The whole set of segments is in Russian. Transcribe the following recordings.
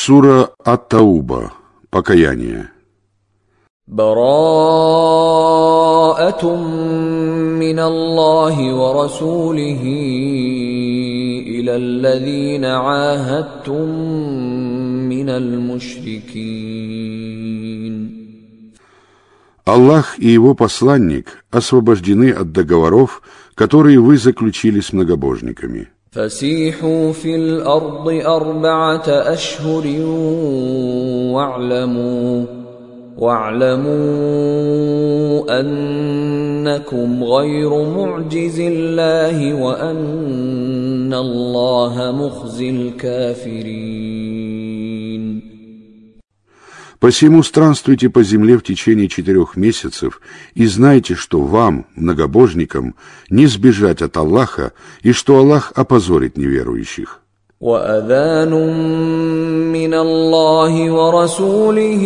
Сура Ат-Тауба. Покаяние. Бараатум мин Аллахи ва Расулихи иля аллазина аахадтум мин аль-мушрикин. Аллах и его посланник освобождены от договоров, которые вы заключили с многобожниками. فسيحوا في الأرض أربعة أشهر واعلموا واعلموا أنكم غير معجز الله وأن الله مخزي الكافرين. Посему странствуйте по земле в течение четырех месяцев и знайте, что вам, многобожникам, не сбежать от Аллаха и что Аллах опозорит неверующих. وأذان من الله ورسوله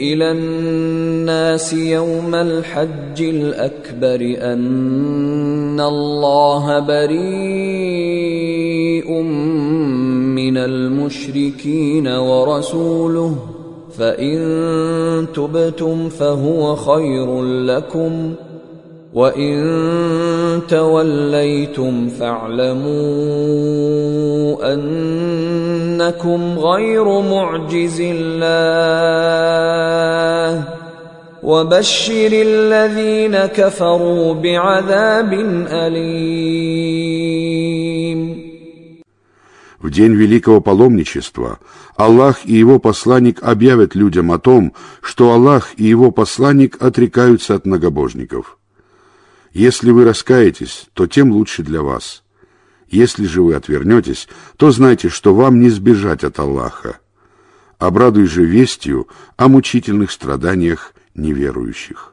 إلى الناس يوم الحج الأكبر أن الله بريء من المشركين ورسوله فإن تبتم فهو خير لكم ۖ وإن توليتم فاعلموا أنكم غير معجز الله وبشر الذين كفروا بعذاب أليم В день великого паломничества Аллах и его посланник объявят людям о том, что Аллах и его посланник отрекаются от многобожников – Если вы раскаетесь, то тем лучше для вас. Если же вы отвернетесь, то знайте, что вам не сбежать от Аллаха. Обрадуй же вестью о мучительных страданиях неверующих.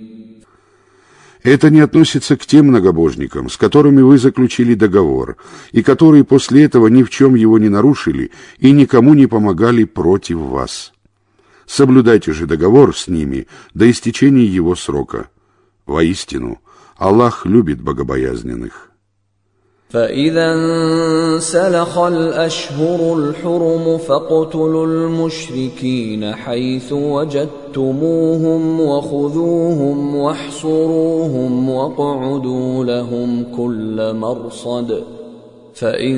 Это не относится к тем многобожникам, с которыми вы заключили договор, и которые после этого ни в чем его не нарушили и никому не помогали против вас. Соблюдайте же договор с ними до истечения его срока. Воистину, Аллах любит богобоязненных. فإذا انسلخ الأشهر الحرم فاقتلوا المشركين حيث وجدتموهم وخذوهم واحصروهم واقعدوا لهم كل مرصد فإن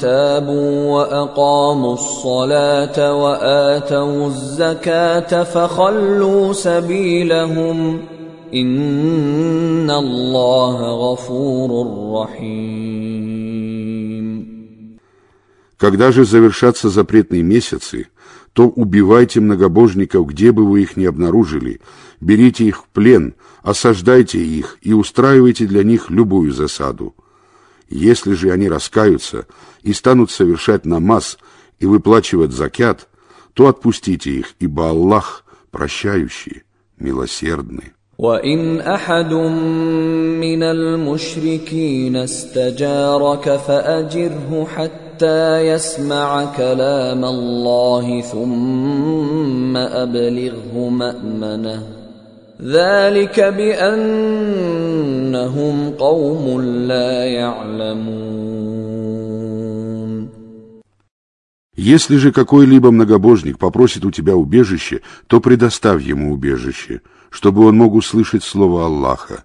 تابوا وأقاموا الصلاة وآتوا الزكاة فخلوا سبيلهم ۖ إن الله غفور رحيم Когда же завершатся запретные месяцы, то убивайте многобожников, где бы вы их ни обнаружили, берите их в плен, осаждайте их и устраивайте для них любую засаду. Если же они раскаются и станут совершать намаз и выплачивать закят, то отпустите их, ибо Аллах прощающий, милосердный. وان احد من المشركين استجارك فاجره حتى يسمع كلام الله ثم ابلغه مامنه ذلك بانهم قوم لا يعلمون Если же какой-либо многобожник попросит у тебя убежище, то предоставь ему убежище – чтобы он мог услышать слово Аллаха.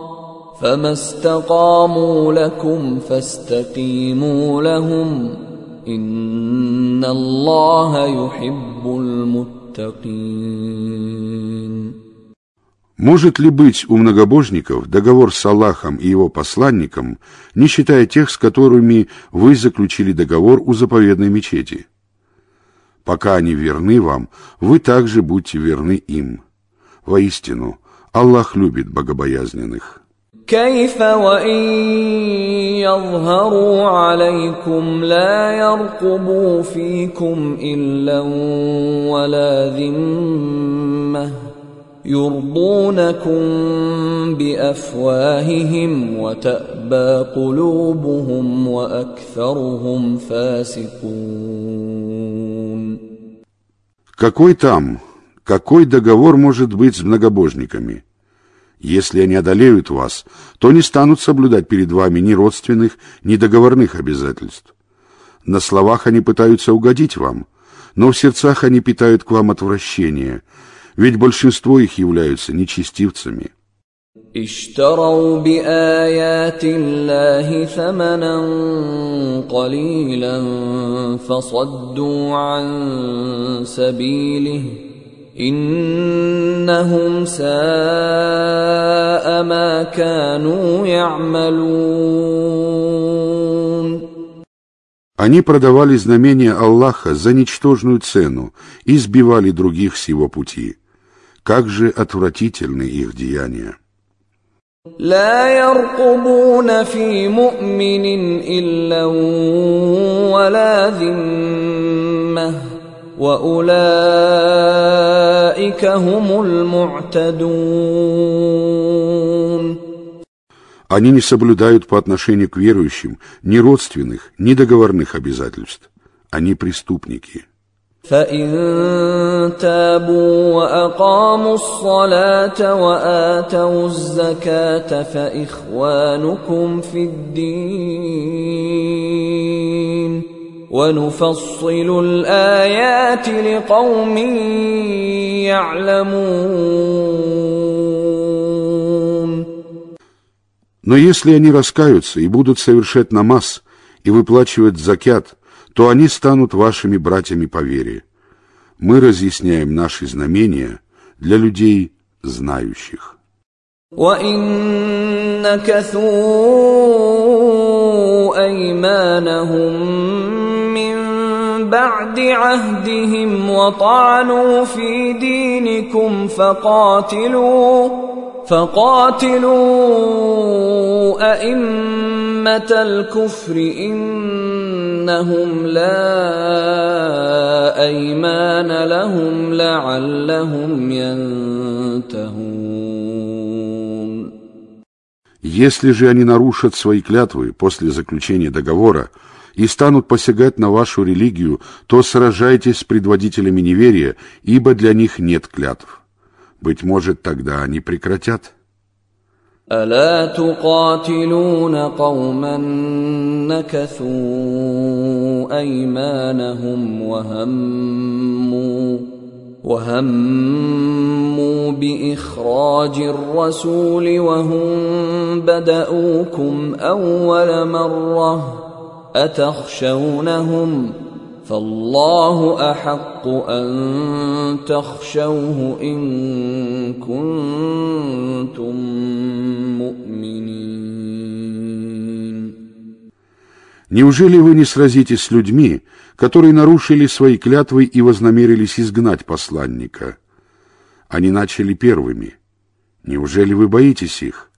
فما استقاموا لكم فاستقيموا لهم إن الله يحب المتقين Может ли быть у многобожников договор с Аллахом и его посланником, не считая тех, с которыми вы заключили договор у заповедной мечети? Пока они верны вам, вы также будьте верны им. Воистину, Аллах любит богобоязненных. كيف وإن يظهروا عليكم لا يرقبوا فيكم إلا ولا ذمة يرضونكم بأفواههم وتأبى قلوبهم وأكثرهم فاسقون Какой там, какой договор может быть с многобожниками? Если они одолеют вас, то не станут соблюдать перед вами ни родственных, ни договорных обязательств. На словах они пытаются угодить вам, но в сердцах они питают к вам отвращение, ведь большинство их являются нечестивцами. اشتروا بآيات الله ثمنا قليلا فصدوا عن سبيله إنهم ساء ما كانوا يعملون Они продавали знамения Аллаха за ничтожную цену и сбивали других с его пути. Как же отвратительны их деяния! لا يرقبون في مؤمن إلا ولا ذمة وأولئك هم المعتدون Они не соблюдают по отношению к верующим ни родственных, ни договорных обязательств. Они преступники. فإن تابوا وأقاموا الصلاة وآتوا الزكاة فإخوانكم في الدين ونفصل الآيات لقوم يعلمون Но если они раскаются и будут совершать намаз и выплачивать закят, то они станут вашими братьями по вере. Мы разъясняем наши знамения для людей знающих. وإن نكثوا أيمانهم من بعد عهدهم وطعنوا في دينكم فقاتلوا فقاتلوا أئمة الكفر إنهم لا أيمان لهم لعلهم ينتهون Если же они нарушат свои клятвы после заключения договора и станут посягать на вашу религию, то сражайтесь с предводителями неверия, ибо для них нет клятв. Быть может, тогда они прекратят. ألا تقاتلون قوما نكثوا أيمانهم وهموا وهموا بإخراج الرسول وهم بدأوكم أول مرة أتخشونهم فالله أحق أن تخشوه إن كنتم مؤمنين Неужели вы не сразитесь с людьми, которые нарушили свои клятвы и вознамерились изгнать посланника? Они начали первыми. Неужели вы боитесь их?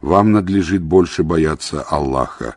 Вам надлежит больше бояться Аллаха,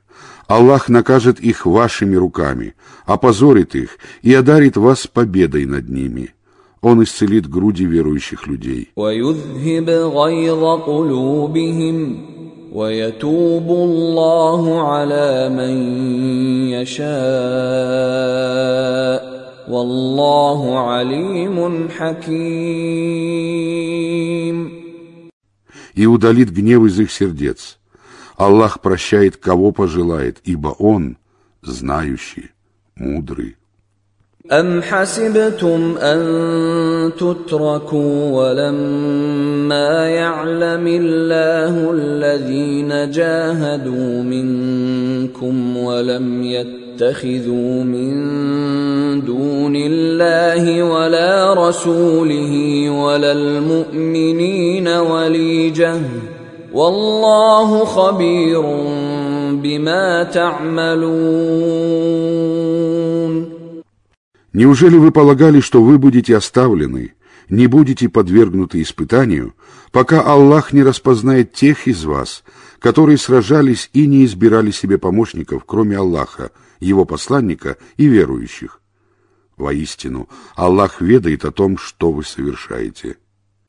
Аллах накажет их вашими руками, опозорит их и одарит вас победой над ними. Он исцелит груди верующих людей. ويذهب غيظ قلوبهم ويتوب الله على من يشاء والله عليم حكيم и удалит гнев из их сердец. Аллах прощает, кого пожелает, ибо Он знающий, мудрый. أم حسبتم أن تتركوا ولما يعلم الله الذين جاهدوا منكم ولم يتخذوا من دون الله ولا رسوله ولا المؤمنين وليجه والله خبير بما تعملون Неужели вы полагали, что вы будете оставлены, не будете подвергнуты испытанию, пока Аллах не распознает тех из вас, которые сражались и не избирали себе помощников, кроме Аллаха, Его посланника и верующих? Воистину, Аллах ведает о том, что вы совершаете.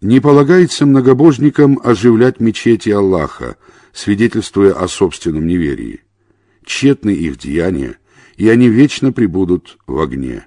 Не полагается многобожникам оживлять мечети Аллаха, свидетельствуя о собственном неверии. Тщетны их деяния, и они вечно пребудут в огне.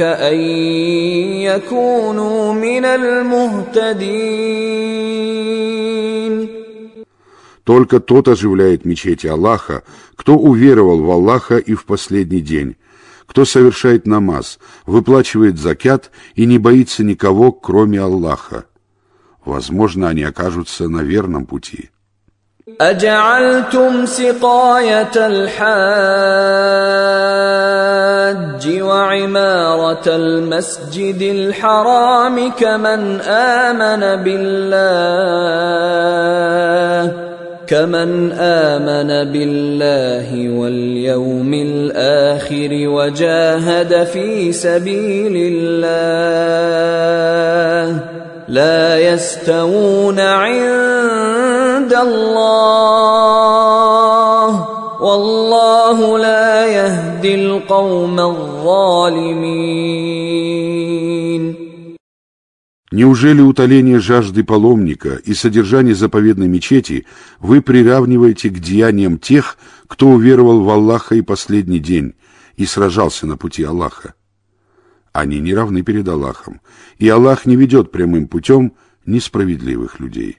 ان يكونوا من المهتدين Только тот оживляет мечети Аллаха, кто уверовал в Аллаха и в последний день, кто совершает намаз, выплачивает закят и не боится никого, кроме Аллаха. Возможно, они окажутся на верном пути. أجعلتم سقاية الحاج وعمارة المسجد الحرام كمن آمن بالله كمن آمن بالله واليوم الآخر وجاهد في سبيل الله لا يستوون عند الله. يهدي القوم الظالمين Неужели утоление жажды паломника и содержание заповедной мечети вы приравниваете к деяниям тех, кто уверовал в Аллаха и последний день и сражался на пути Аллаха? Они не равны перед Аллахом, и Аллах не ведет прямым путем несправедливых людей.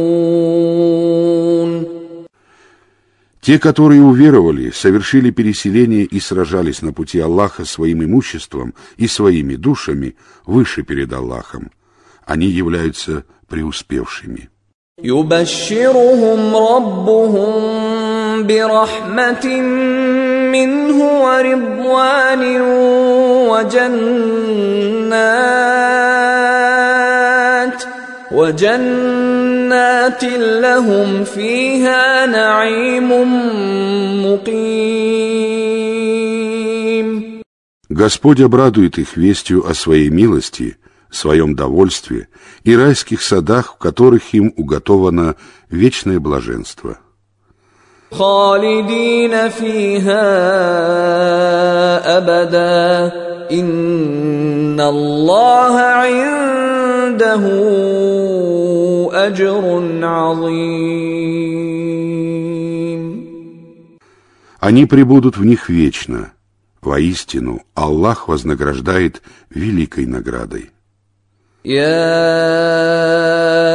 Те, которые уверовали, совершили переселение и сражались на пути Аллаха своим имуществом и своими душами выше перед Аллахом. Они являются преуспевшими. يبشرهم ربهم برحمة منه ورضوان وجنات وجنات لهم فيها نعيم مقيم Господь обрадует их вестью о своей милости, своем довольстве и райских садах, в которых им уготовано вечное блаженство. خالدين فيها أبدا إن الله عنده أجر عظيم Они пребудут в них вечно. Воистину, Аллах вознаграждает великой наградой. يا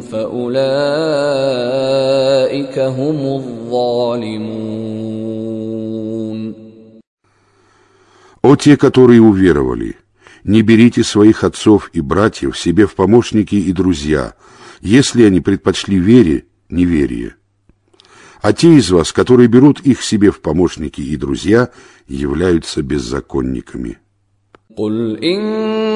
فاولئك هم الظالمون О те, которые уверовали, не берите своих отцов и братьев себе в помощники и друзья, если они предпочли вере неверие. А те из вас, которые берут их себе в помощники и друзья, являются беззаконниками. قل ان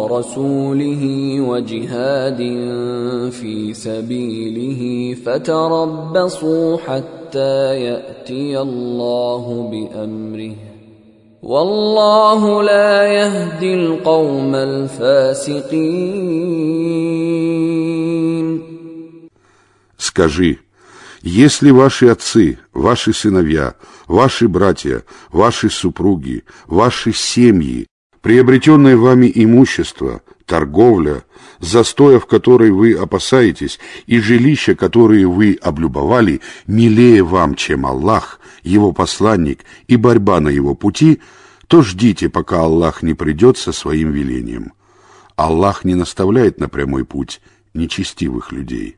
ورسوله وجهاد في سبيله فتربصوا حتى ياتي الله بامره والله لا يهدي القوم الفاسقين Скажи, если ваши отцы, ваши сыновья, ваши братья, ваши супруги, ваши семьи, приобретенное вами имущество, торговля, застоя, в которой вы опасаетесь, и жилища, которые вы облюбовали, милее вам, чем Аллах, его посланник и борьба на его пути, то ждите, пока Аллах не придет со своим велением. Аллах не наставляет на прямой путь нечестивых людей.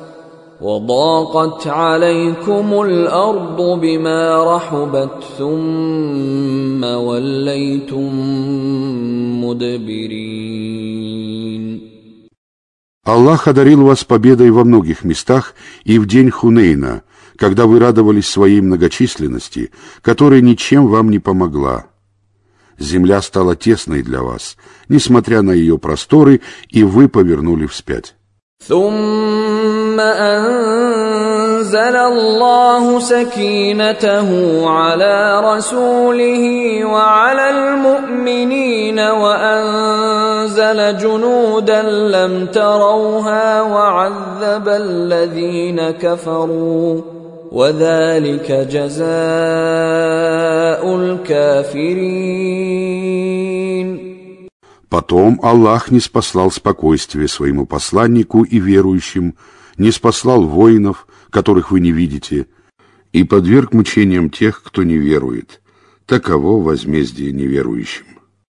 وضاقت عليكم الارض بما رحبت ثم وليتم مدبرين Аллах одарил вас победой во многих местах и в день Хунейна, когда вы радовались своей многочисленности, которая ничем вам не помогла. Земля стала тесной для вас, несмотря на ее просторы, и вы повернули вспять. ثم انزل الله سكينته على رسوله وعلى المؤمنين وانزل جنودا لم تروها وعذب الذين كفروا وذلك جزاء الكافرين Потом Аллах не спаслал спокойствие своему посланнику и верующим, не спаслал воинов, которых вы не видите, и подверг мучениям тех, кто не верует. Таково возмездие неверующим.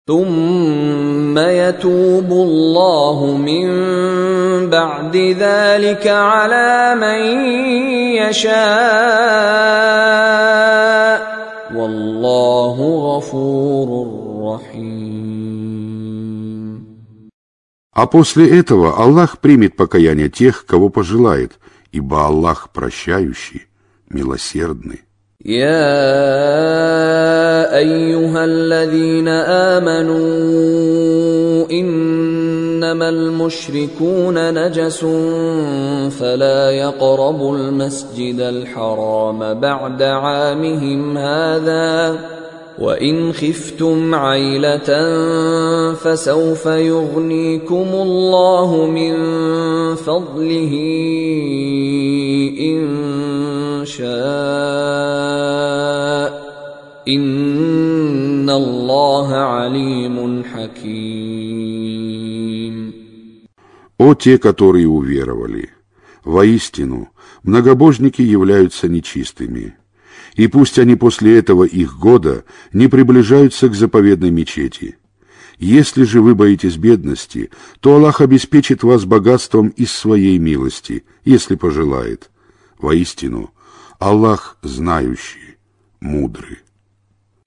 ثم يتوب الله من بعد ذلك على من يشاء والله غفور رحيم А после этого Аллах примет покаяние тех, кого пожелает, ибо Аллах прощающий, милосердный. يا ايها الذين امنوا انما المشركون نجس فلا يقربوا المسجد الحرام بعد عامهم هذا وان خفتم عيله فسوف يغنيكم الله من فضله ان شاء ان الله عليم حكيم О те, которые уверовали! Воистину, многобожники являются нечистыми. и пусть они после этого их года не приближаются к заповедной мечети. Если же вы боитесь бедности, то Аллах обеспечит вас богатством из своей милости, если пожелает. Воистину, Аллах знающий, мудрый.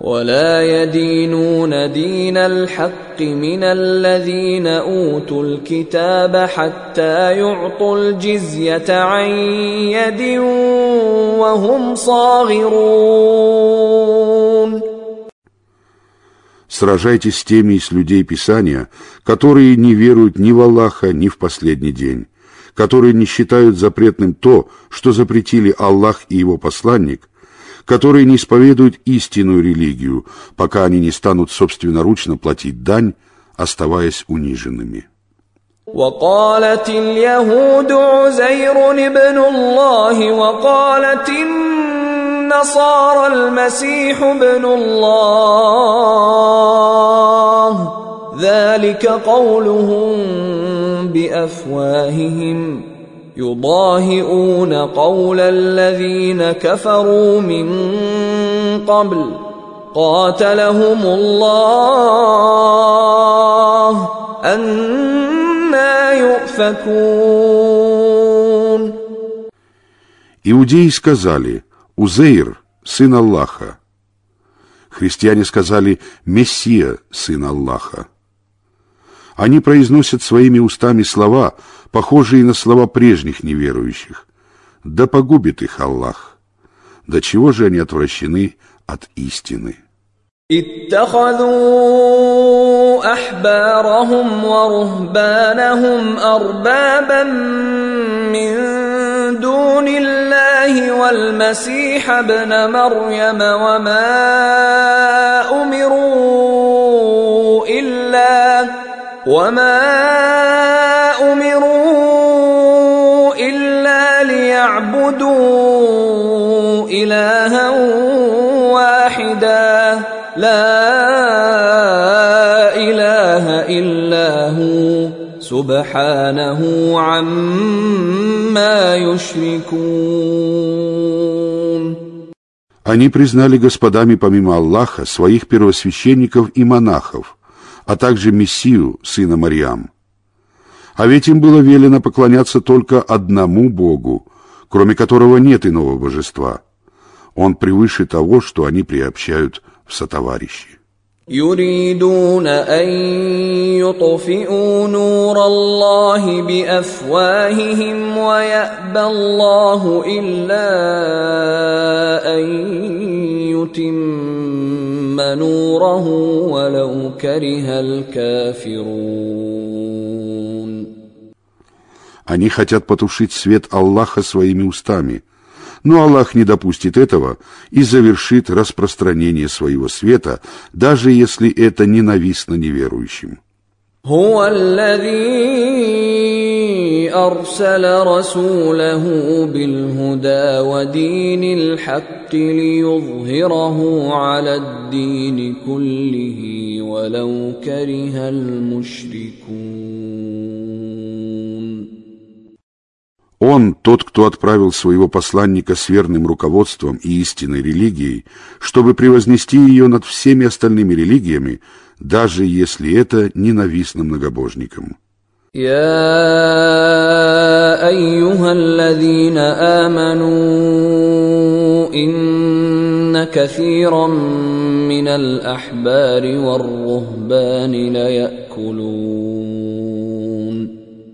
ولا يدينون دين الحق من الذين اوتوا الكتاب حتى يعطوا الجزيه عن يد وهم صاغرون Сражайтесь с теми из людей Писания, которые не веруют ни в Аллаха, ни в последний день, которые не считают запретным то, что запретили Аллах и его посланник, которые не исповедуют истинную религию, пока они не станут собственноручно платить дань, оставаясь униженными. وقالت اليهود عزير ابن الله وقالت النصارى المسيح ابن الله ذلك قولهم بافواههم يضاهئون قول الذين كفروا من قبل قاتلهم الله أنا يؤفكون Иудеи сказали «Узейр, сын Аллаха». Христиане сказали «Мессия, сын Аллаха». Они произносят своими устами слова, похожие на слова прежних неверующих. Да погубит их Аллах. До чего же они отвращены от истины? اتخذوا احبارهم ورهبانهم اربابا من دون الله والمسيح ابن مريم وما امروا الا وما امروا الا ليعبدوا الها واحدا لا اله الا هو سبحانه عما يشركون Они признали господами помимо Аллаха своих первосвященников и монахов, а также Мессию, сына Марьям. А ведь им было велено поклоняться только одному Богу, кроме которого нет иного божества. Он превыше того, что они приобщают в сотоварищи. يريدون ان يطفئوا نور الله بافواههم ويابى الله الا ان يتم نوره ولو كره الكافرون Они хотят потушить свет Аллаха своими устами, но Аллах не допустит этого и завершит распространение своего света, даже если это ненавистно неверующим. هو الذي ارسل رسوله بالهدى ودين الحق ليظهره على الدين كله ولو كره المشركون Он тот, кто отправил своего посланника с верным руководством и истинной религией, чтобы превознести ее над всеми остальными религиями, даже если это ненавистно многобожникам. يا ايها الذين امنوا ان كثيرا من الاحبار والرهبان ليأكلون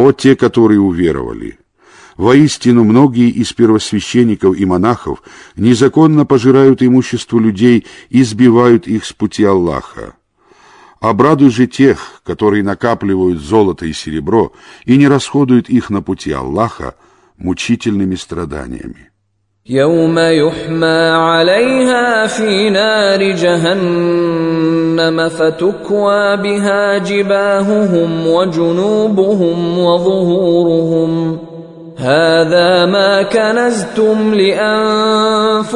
О те, которые уверовали! Воистину, многие из первосвященников и монахов незаконно пожирают имущество людей и сбивают их с пути Аллаха. Обрадуй же тех, которые накапливают золото и серебро и не расходуют их на пути Аллаха мучительными страданиями. يوم يحمى عليها في نار جهنم فتكوى بها جباههم وجنوبهم وظهورهم هذا ما كنزتم لانفسكم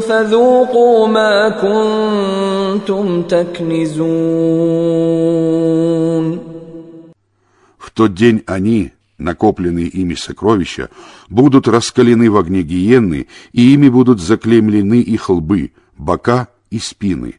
فذوقوا ما كنتم تكنزون В тот день они, накопленные ими сокровища, будут раскалены в огне гиенны, и ими будут заклемлены их лбы, бока и спины.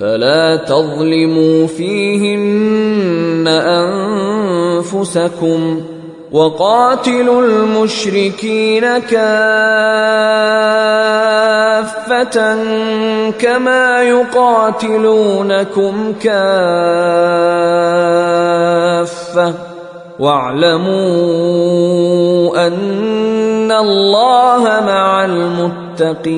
فلا تظلموا فيهن أنفسكم ۖ وقاتلوا المشركين كافة كما يقاتلونكم كافة. واعلموا أن الله مع المتقين.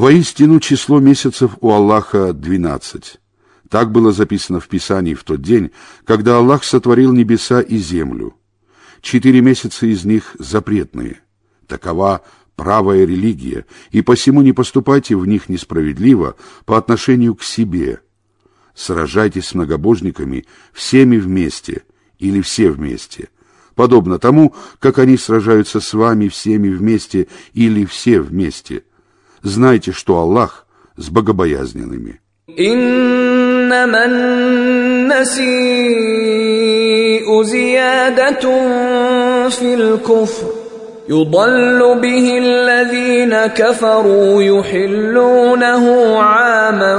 Воистину число месяцев у Аллаха двенадцать. Так было записано в Писании в тот день, когда Аллах сотворил небеса и землю. Четыре месяца из них запретные. Такова правая религия, и посему не поступайте в них несправедливо по отношению к себе. Сражайтесь с многобожниками всеми вместе или все вместе, подобно тому, как они сражаются с вами всеми вместе или все вместе. Знайте, что Аллах с богобоязненными. انما النسيء زياده في الكفر يضل به الذين كفروا يحلونه عاما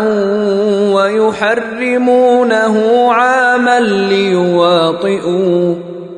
ويحرمونه عاما ليواطئوا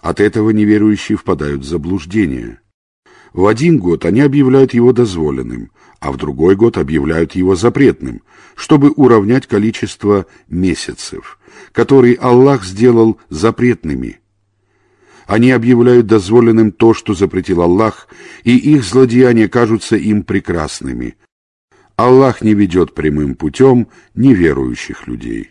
От этого неверующие впадают в заблуждение. В один год они объявляют его дозволенным, а в другой год объявляют его запретным, чтобы уравнять количество месяцев, которые Аллах сделал запретными. Они объявляют дозволенным то, что запретил Аллах, и их злодеяния кажутся им прекрасными. Аллах не ведет прямым путем неверующих людей.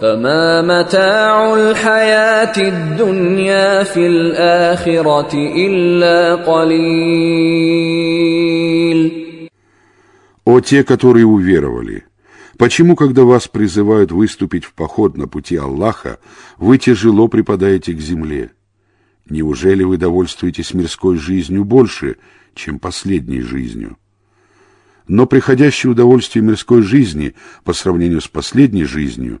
فما متاع الحياة الدنيا في الآخرة إلا قليل О те, которые уверовали! Почему, когда вас призывают выступить в поход на пути Аллаха, вы тяжело припадаете к земле? Неужели вы довольствуетесь мирской жизнью больше, чем последней жизнью? Но приходящее удовольствие мирской жизни по сравнению с последней жизнью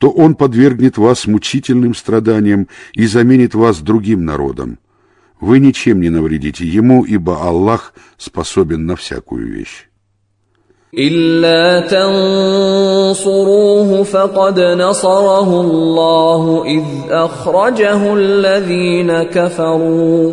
то он подвергнет вас мучительным страданиям и заменит вас другим народом. Вы ничем не навредите ему, ибо Аллах способен на всякую вещь. إلا تنصروه فقد نصره الله إذ أخرجه الذين كفروا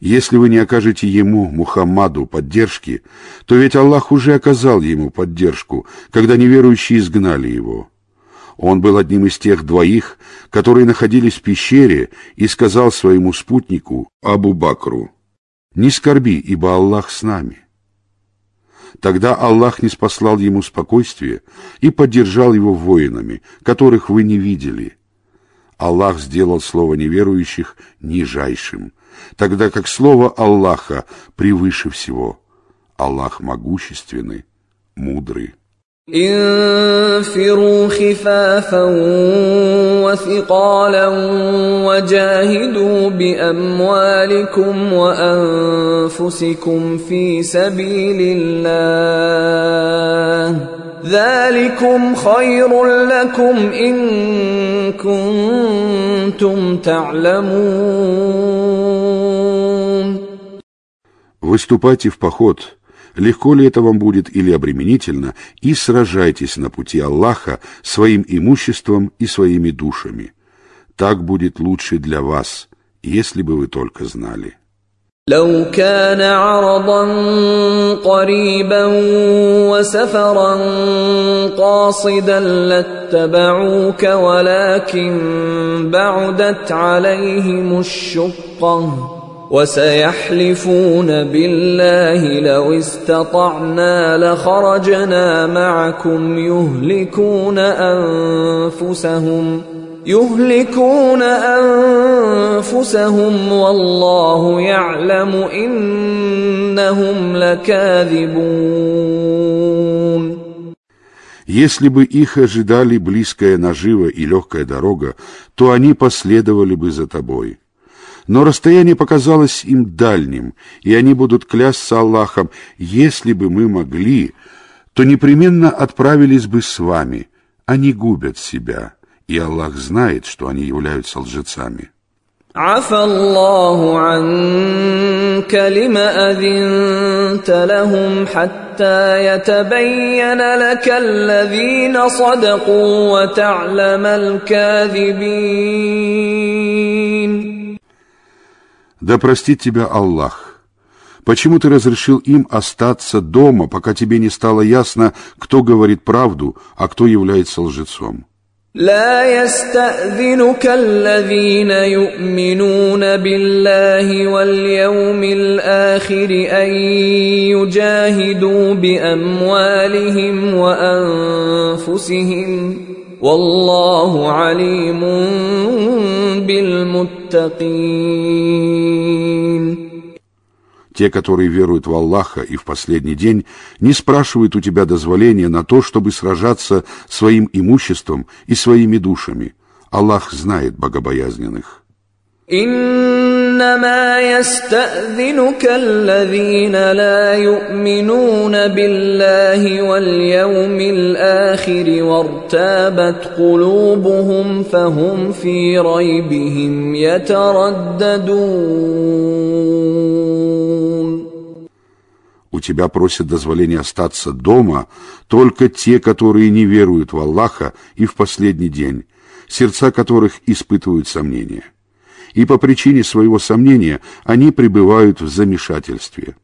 Если вы не окажете ему, Мухаммаду, поддержки, то ведь Аллах уже оказал ему поддержку, когда неверующие изгнали его. Он был одним из тех двоих, которые находились в пещере, и сказал своему спутнику, Абу Бакру, «Не скорби, ибо Аллах с нами». Тогда Аллах не спаслал ему спокойствие и поддержал его воинами, которых вы не видели. Аллах сделал слово неверующих нижайшим, тогда как слово Аллаха превыше всего. Аллах могущественный, мудрый. انفروا خفافا وثقالا وجاهدوا باموالكم وانفسكم في سبيل الله ذلكم خير لكم ان كنتم تعلمون Выступайте в поход, легко ли это вам будет или обременительно, и сражайтесь на пути Аллаха своим имуществом и своими душами. Так будет лучше для вас, если бы вы только знали. لو كان عرضا قريبا وسفرا قاصدا لاتبعوك ولكن بعدت عليهم الشقه وسيحلفون بالله لو استطعنا لخرجنا معكم يهلكون انفسهم يهلكون انفسهم والله يعلم انهم لكاذبون Если бы их ожидали близкая нажива и легкая дорога, то они последовали бы за тобой. Но расстояние показалось им дальним, и они будут клясться Аллахом, если бы мы могли, то непременно отправились бы с вами. Они губят себя и Аллах знает, что они являются лжецами. عفى الله عنك لم أذنت لهم حتى يتبين لك الذين صدقوا وتعلم الكاذبين Да простит тебя Аллах. Почему ты разрешил им остаться дома, пока тебе не стало ясно, кто говорит правду, а кто является лжецом? لا يستأذنك الذين يؤمنون بالله واليوم الآخر أن يجاهدوا بأموالهم وأنفسهم والله عليم بالمتقين Те, которые веруют в Аллаха и в последний день, не спрашивают у тебя дозволения на то, чтобы сражаться своим имуществом и своими душами. Аллах знает богобоязненных. انما يستاذنك الذين لا يؤمنون بالله واليوم الاخر وارتابت قلوبهم فهم في ريبهم يترددون У тебя просят дозволения остаться дома только те, которые не веруют в Аллаха и в последний день, сердца которых испытывают сомнения и по причине своего сомнения они пребывают в замешательстве.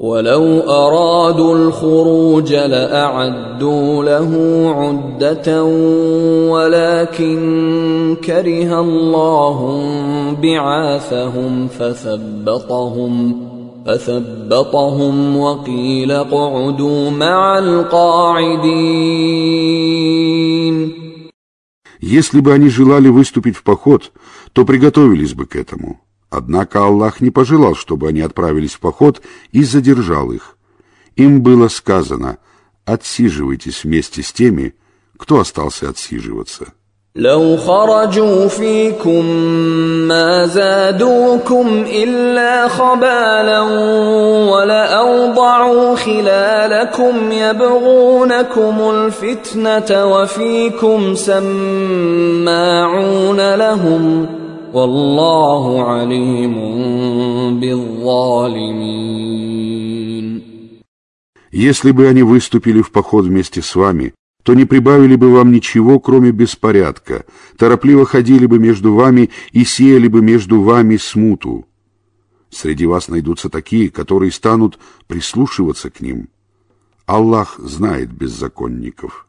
ولو أرادوا الخروج لأعدوا له عدة ولكن كره الله بعاثهم فثبطهم فثبطهم وقيل اقعدوا مع القاعدين Если бы они желали выступить в поход, то приготовились бы к этому. Однако Аллах не пожелал, чтобы они отправились в поход и задержал их. Им было сказано «отсиживайтесь вместе с теми, кто остался отсиживаться». لو خرجوا فيكم ما زادوكم إلا خبالا ولأوضعوا خلالكم يبغونكم الفتنة وفيكم سماعون لهم والله عليم بالظالمين Если бы они выступили в поход вместе с вами, то не прибавили бы вам ничего, кроме беспорядка, торопливо ходили бы между вами и сеяли бы между вами смуту. Среди вас найдутся такие, которые станут прислушиваться к ним. Аллах знает беззаконников.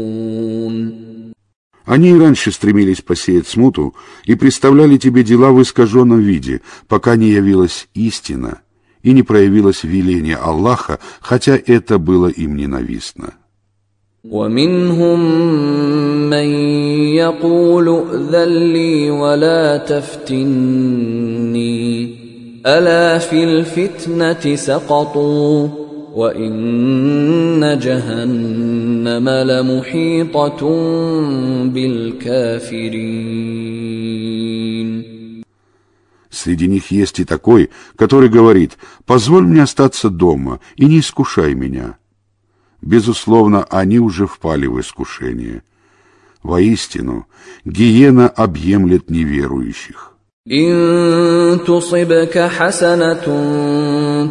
Они и раньше стремились посеять смуту и представляли тебе дела в искаженном виде, пока не явилась истина и не проявилось веление Аллаха, хотя это было им ненавистно. ومنهم من يقول ائذن لي ولا تفتني الا في الفتنه سقطوا وان جهنم لمحيطه بالكافرين Среди них есть и такой, который говорит, «Позволь мне остаться дома и не искушай меня». Безусловно, они уже впали в искушение. Воистину, гиена объемлет неверующих. إن تصبك حسنة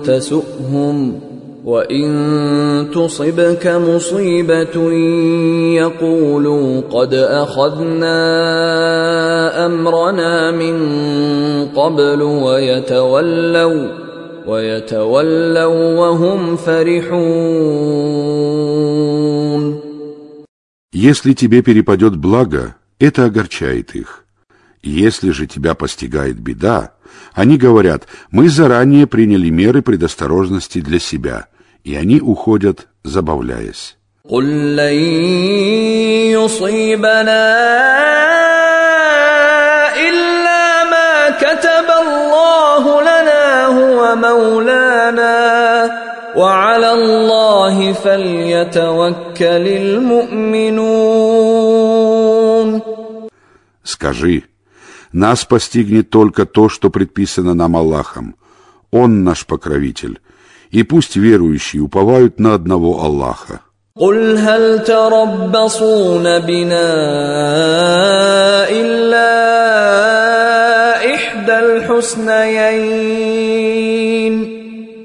تسؤهم وإن تصبك مصيبة يقولوا قد أخذنا أمرنا من قبل ويتولوا ويتولوا وهم فرحون Если тебе перепадет благо, это огорчает их. Если же тебя постигает беда, они говорят, мы заранее приняли меры предосторожности для себя, и они уходят, забавляясь. قل لن يصيبنا إلا ما كتب الله لنا هو مولانا وعلى الله فليتوكل المؤمنون Скажи, нас постигнет только то, что предписано нам Аллахом. Он наш покровитель, и пусть верующие уповают на одного Аллаха. قل هل تربصون بنا إلا إحدى الحسنيين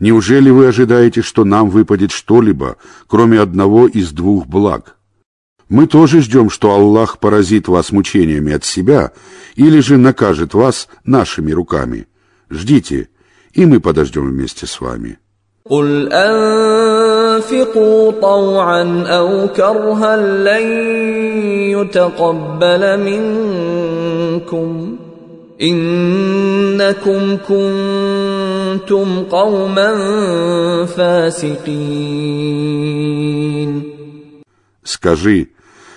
неужели вы ожидаете, что нам выпадет что-либо, кроме одного из двух благ? Мы тоже ждем, что Аллах поразит вас мучениями от себя или же накажет вас нашими руками. Ждите, и мы подождем вместе с вами. قل أنفقوا طوعا أو كرها لن يتقبل منكم إنكم كنتم قوما فاسقين Скажи,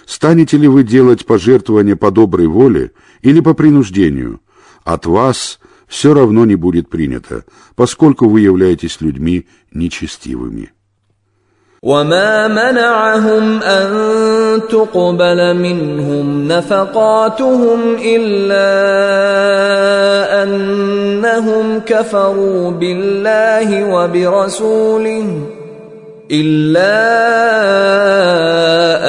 Станете ли вы делать пожертвования по доброй воле или по принуждению? От вас все равно не будет принято, поскольку вы являетесь людьми нечестивыми. وما منعهم ان تقبل منهم نفقاتهم إلا أنهم كفروا بالله وبرسوله. الا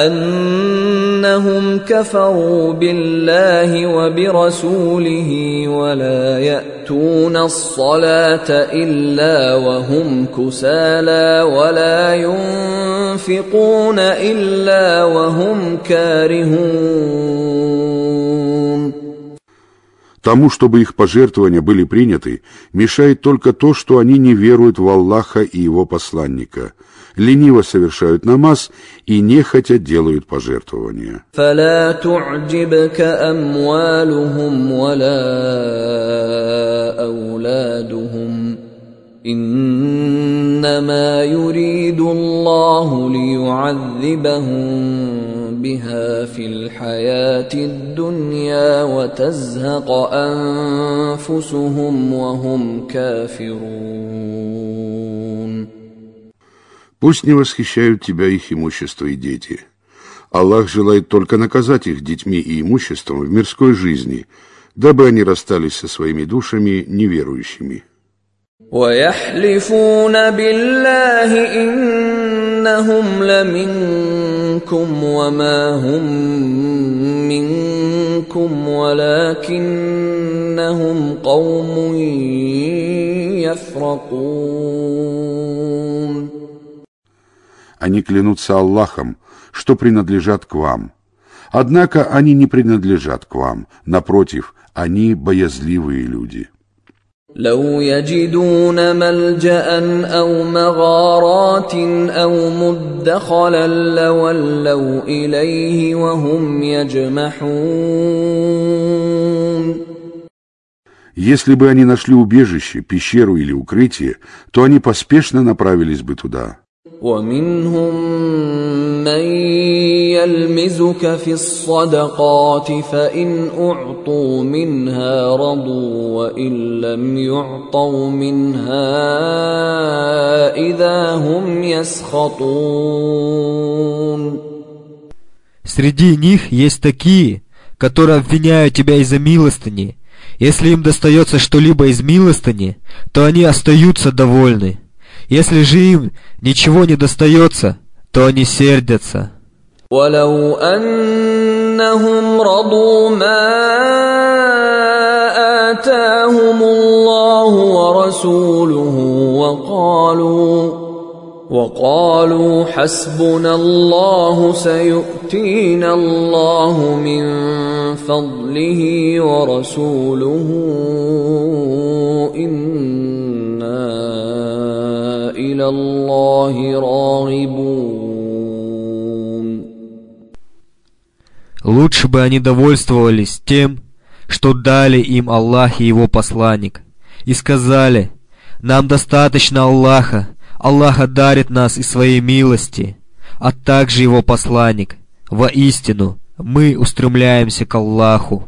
انهم كفروا بالله وبرسوله ولا ياتون الصلاه الا وهم كسالى ولا ينفقون الا وهم كارهون Тому, чтобы их пожертвования были приняты, мешает только то, что они не веруют в Аллаха и Его посланника – лениво совершают намаз и нехотя делают пожертвования. فلا تعجبك أموالهم ولا أولادهم إنما يريد الله ليعذبهم بها في الحياة الدنيا وتزهق أنفسهم وهم كافرون Пусть не восхищают тебя их имущество и дети. Аллах желает только наказать их детьми и имуществом в мирской жизни, дабы они расстались со своими душами неверующими. ويحلفون بالله إنهم لمنكم وما هم منكم ولكنهم قوم يفرقون Они клянутся Аллахом, что принадлежат к вам. Однако они не принадлежат к вам. Напротив, они боязливые люди. لو يجدون ملجا او مغارات او مدخلا لولوا اليه وهم يجمحون Если бы они нашли убежище, пещеру или укрытие, то они поспешно направились бы туда. ومنهم من يلمزك في الصدقات فان اعطوا منها رضوا وان لم يعطوا منها اذا هم يسخطون Среди них есть такие, которые обвиняют тебя из-за милостыни. Если им достается что-либо из милостыни, то они остаются довольны. Если же им ничего не достается, то они сердятся. ولو أنهم رضوا ما آتاهم الله ورسوله وقالوا وقالوا حسبنا الله سيؤتينا الله من فضله ورسوله إنا إلى الله راغبون Лучше бы они довольствовались тем, что дали им Аллах и Его посланник, и сказали, «Нам достаточно Аллаха, Аллаха дарит нас из своей милости, а также Его посланник. Воистину, мы устремляемся к Аллаху».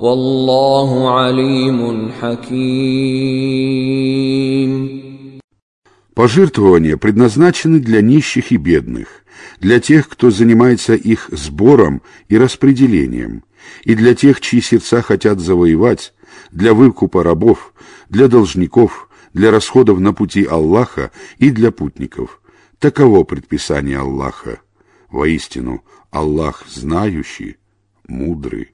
والله عليم حكيم Пожертвования предназначены для нищих и бедных, для тех, кто занимается их сбором и распределением, и для тех, чьи сердца хотят завоевать, для выкупа рабов, для должников, для расходов на пути Аллаха и для путников. Таково предписание Аллаха. Воистину, Аллах знающий, мудрый.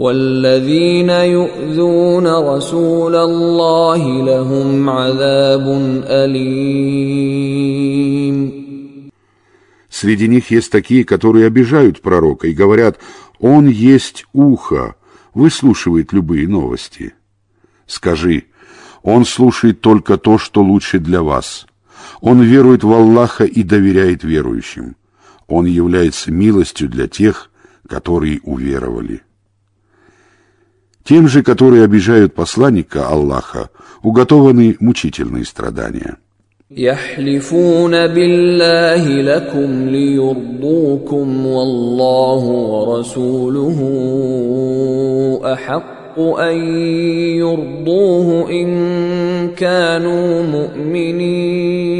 والذين يؤذون رسول الله لهم عذاب اليم Среди них есть такие, которые обижают пророка и говорят, «Он есть ухо, выслушивает любые новости». Скажи, «Он слушает только то, что лучше для вас. Он верует в Аллаха и доверяет верующим. Он является милостью для тех, которые уверовали». Тем же, которые обижают посланника Аллаха, уготованы мучительные страдания. يحلفون بالله لكم ليرضوكم والله ورسوله احق ان يرضوه ان كانوا مؤمنين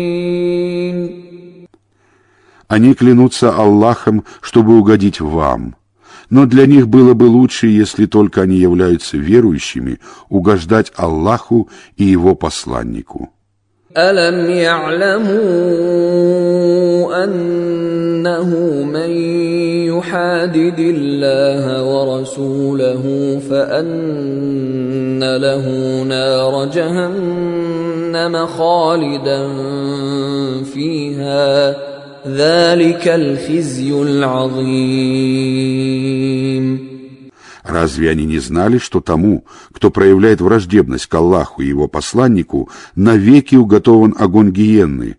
Они клянутся Аллахом, чтобы угодить вам. Но для них было бы лучше, если только они являются верующими, угождать Аллаху и Его посланнику. ألم يعلموا أنه من يحادد الله ورسوله فأن له نار جهنم خالدا فيها ذلك الخزي العظيم Разве они не знали, что тому, кто проявляет враждебность к Аллаху и его посланнику, навеки уготован огонь гиенны?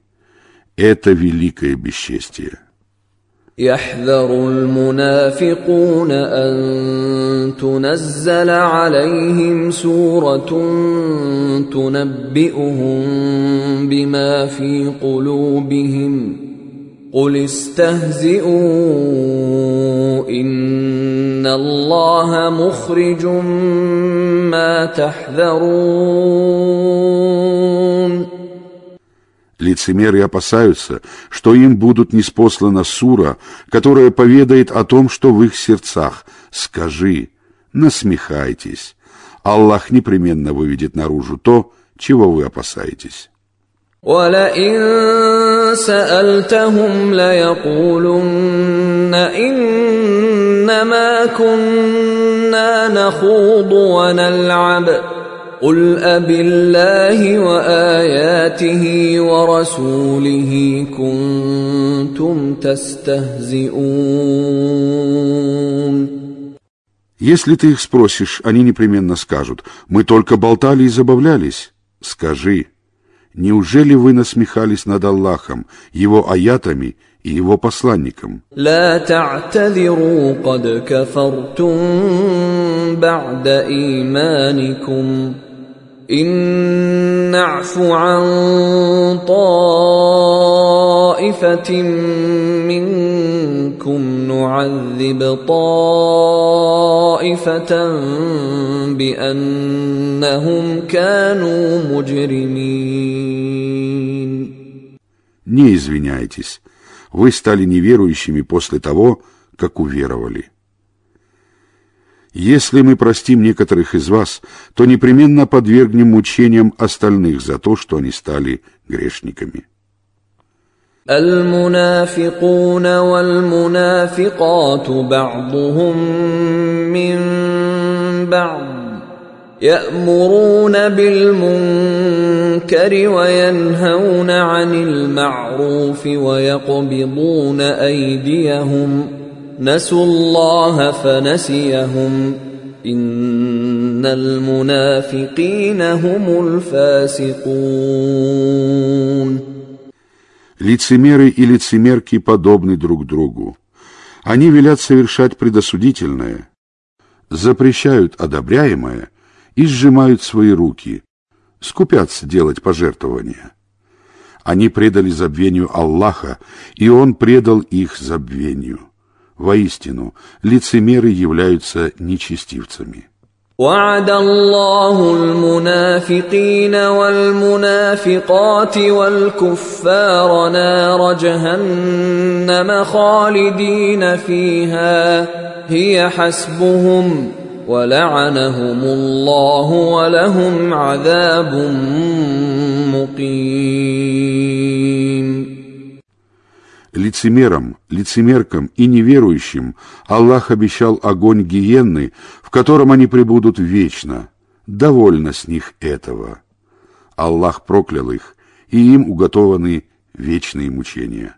Это великое бесчестие. يحذر المنافقون أن تنزل عليهم سورة تنبئهم بما في قلوبهم قل استهزئوا إن الله مخرج ما تحذرون Лицемеры опасаются, что им будут неспослана сура, которая поведает о том, что в их сердцах. Скажи, насмехайтесь. Аллах непременно выведет наружу то, чего вы опасаетесь. ولئن سألتهم ليقولن إنما كنا نخوض ونلعب قل أب الله وآياته ورسوله كنتم تستهزئون Если ты их спросишь, они непременно скажут, мы только болтали и забавлялись. Скажи, неужели вы насмехались над Аллахом, Его аятами и Его посланником? لا تعتذروا قد كفرتم بعد إيمانكم إن نعف عن طائفة منكم نعذب طائفة بأنهم كانوا مجرمين Не извиняйтесь, вы стали неверующими после того, как уверовали. Если мы простим некоторых из вас, то непременно подвергнем мучениям остальных за то, что они стали грешниками. المنافقون والمنافقات بعضهم من بعض يأمرون بالمنكر وينهون عن المعروف ويقبضون أيديهم نسوا الله فنسيهم إن المنافقين هم الفاسقون Лицемеры и лицемерки подобны друг другу. Они велят совершать предосудительное, запрещают одобряемое и сжимают свои руки, скупятся делать пожертвования. Они предали забвению Аллаха, и Он предал их забвению. Воистину, лицемеры являются нечестивцами. وعد الله المنافقين والمنافقات والكفار نار جهنم خالدين فيها هي حسبهم ولعنهم الله ولهم عذاب مقيم Лицемерам, лицемеркам и неверующим Аллах обещал огонь гиенны, в котором они пребудут вечно. Довольно с них этого. Аллах проклял их, и им уготованы вечные мучения.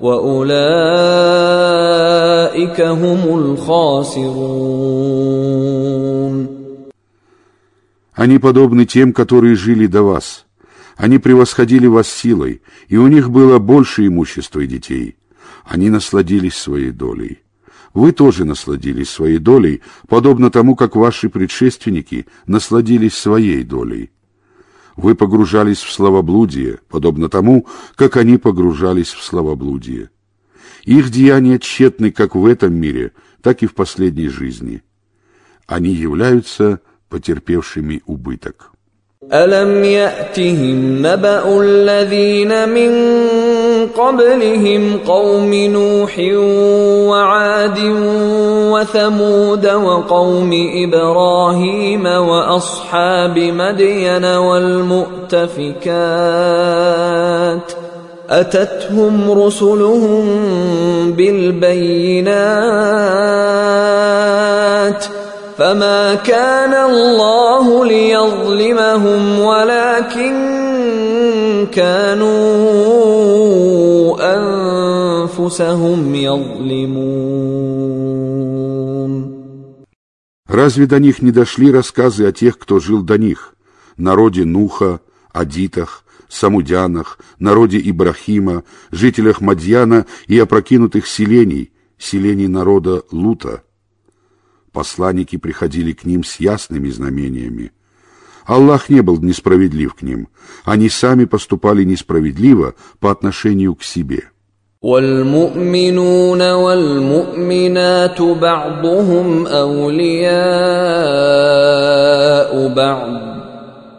واولئك هم الخاسرون Они подобны тем, которые жили до вас. Они превосходили вас силой, и у них было больше имущества и детей. Они насладились своей долей. Вы тоже насладились своей долей, подобно тому, как ваши предшественники насладились своей долей. Вы погружались в словоблудие, подобно тому, как они погружались в словоблудие. Их деяния тщетны как в этом мире, так и в последней жизни. Они являются потерпевшими убыток. ألم يأتهم نبأ الذين من قبلهم قوم نوح وعاد وثمود وقوم إبراهيم وأصحاب مدين والمؤتفكات أتتهم رسلهم بالبينات ۖ فما كان الله ليظلمهم ولكن كانوا انفسهم يظلمون Разве до них не дошли рассказы о тех, кто жил до них, народе Нуха, Адитах, Самудянах, народе Ибрахима, жителях Мадьяна и опрокинутых селений, селений народа Лута – Посланники приходили к ним с ясными знамениями. Аллах не был несправедлив к ним. Они сами поступали несправедливо по отношению к себе. والمؤمنون والمؤمنات بعضهم أولياء بعض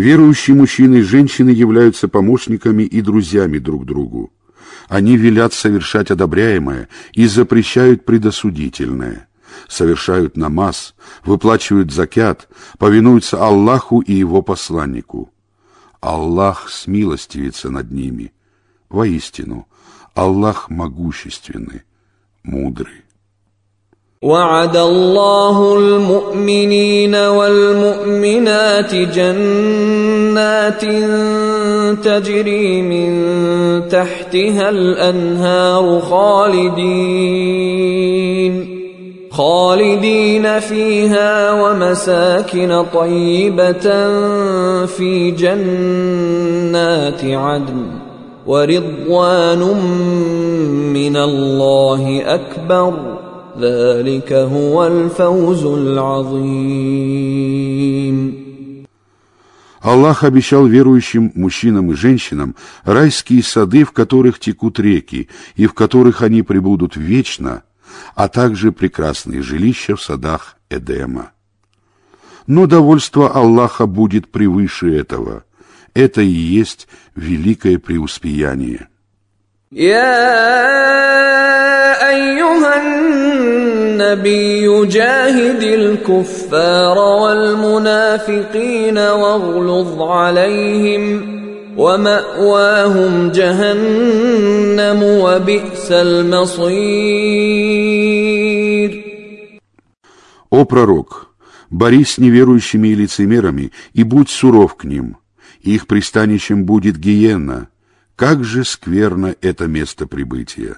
Верующие мужчины и женщины являются помощниками и друзьями друг другу. Они велят совершать одобряемое и запрещают предосудительное, совершают намаз, выплачивают закят, повинуются Аллаху и Его посланнику. Аллах смилостивится над ними. Воистину, Аллах могущественный, мудрый. وعد الله المؤمنين والمؤمنات جنات تجري من تحتها الأنهار خالدين خالدين فيها ومساكن طيبة في جنات عدن ورضوان من الله أكبر. ذلك هو الفوز العظيم Аллах обещал верующим мужчинам и женщинам райские сады, в которых текут реки, и в которых они пребудут вечно, а также прекрасные жилища в садах Эдема. Но довольство Аллаха будет превыше этого. Это и есть великое преуспеяние. يا ايها النبي جاهد الكفار والمنافقين واغلظ عليهم وماواهم جهنم وبئس المصير О пророк, борись с неверующими и лицемерами и будь суров к ним. Их пристанищем будет гиена. Как же скверно это место прибытия.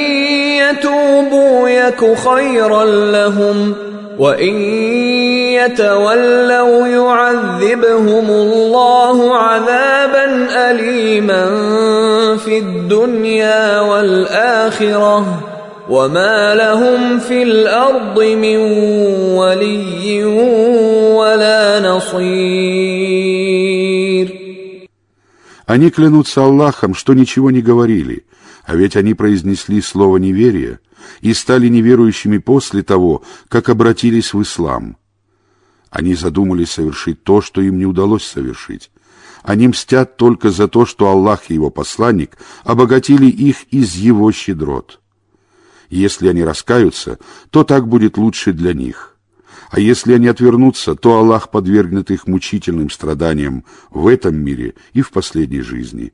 يتوبوا يك خيرا لهم وان يتولوا يعذبهم الله عذابا اليما في الدنيا والاخره وما لهم في الارض من ولي ولا نصير Они клянутся Аллахом, что ничего не говорили, а ведь они произнесли слово неверия и стали неверующими после того, как обратились в ислам. Они задумали совершить то, что им не удалось совершить. Они мстят только за то, что Аллах и его посланник обогатили их из его щедрот. Если они раскаются, то так будет лучше для них. А если они отвернутся, то Аллах подвергнет их мучительным страданиям в этом мире и в последней жизни.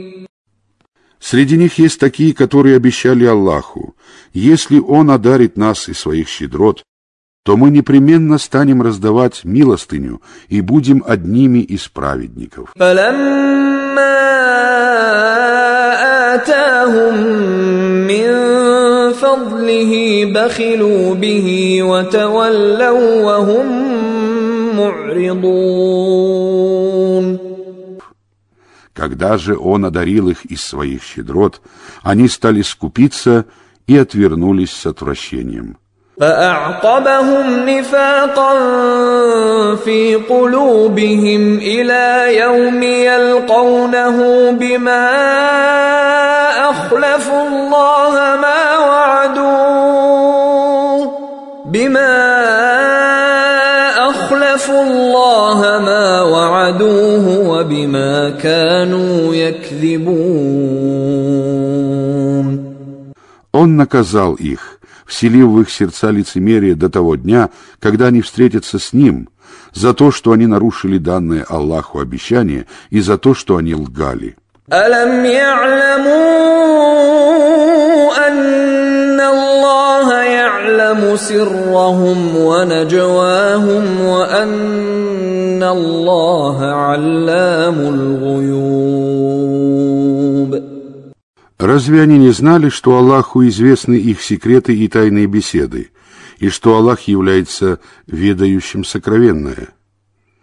Среди них есть такие, которые обещали Аллаху, если Он одарит нас из своих щедрот, то мы непременно станем раздавать милостыню и будем одними из праведников. Когда же он одарил их из своих щедрот, они стали скупиться и отвернулись с отвращением. فأعقبهم نفاقا في قلوبهم إلى يوم يلقونه بما أخلفوا الله ما وعدوه بما أخلفوا الله ما وعدوه وبما كانوا يكذبون Он наказал их, вселив в их сердца лицемерие до того дня, когда они встретятся с Ним, за то, что они нарушили данное Аллаху обещание и за то, что они лгали. ألم يعلموا يعلم سرهم ونجواهم وأن الله علام الغيوب Разве они не знали, что Аллаху известны их секреты и тайные беседы, и что Аллах является ведающим сокровенное?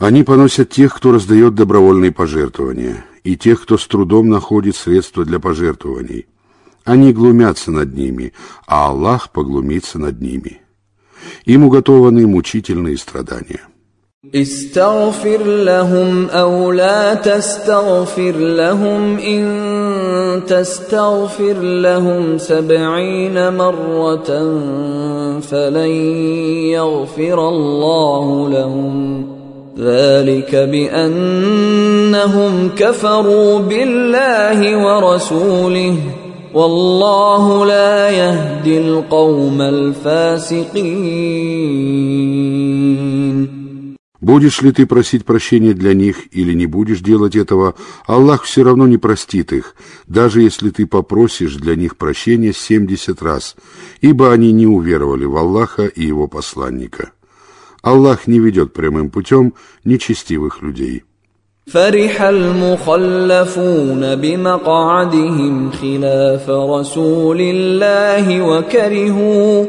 Они поносят тех, кто раздает добровольные пожертвования, и тех, кто с трудом находит средства для пожертвований. Они глумятся над ними, а Аллах поглумится над ними. Им уготованы мучительные страдания. استغفر لهم او لا تستغفر لهم ان تستغفر لهم سبعين مره فلن يغفر الله لهم ذلك بانهم كفروا بالله ورسوله والله لا يهدي القوم الفاسقين Будешь ли ты просить прощения для них или не будешь делать этого, Аллах все равно не простит их, даже если ты попросишь для них прощения семьдесят раз, ибо они не уверовали в Аллаха и Его посланника. Аллах не ведет прямым путем нечестивых людей. فرح المخلفون بمقعدهم خلاف رسول الله وكرهوا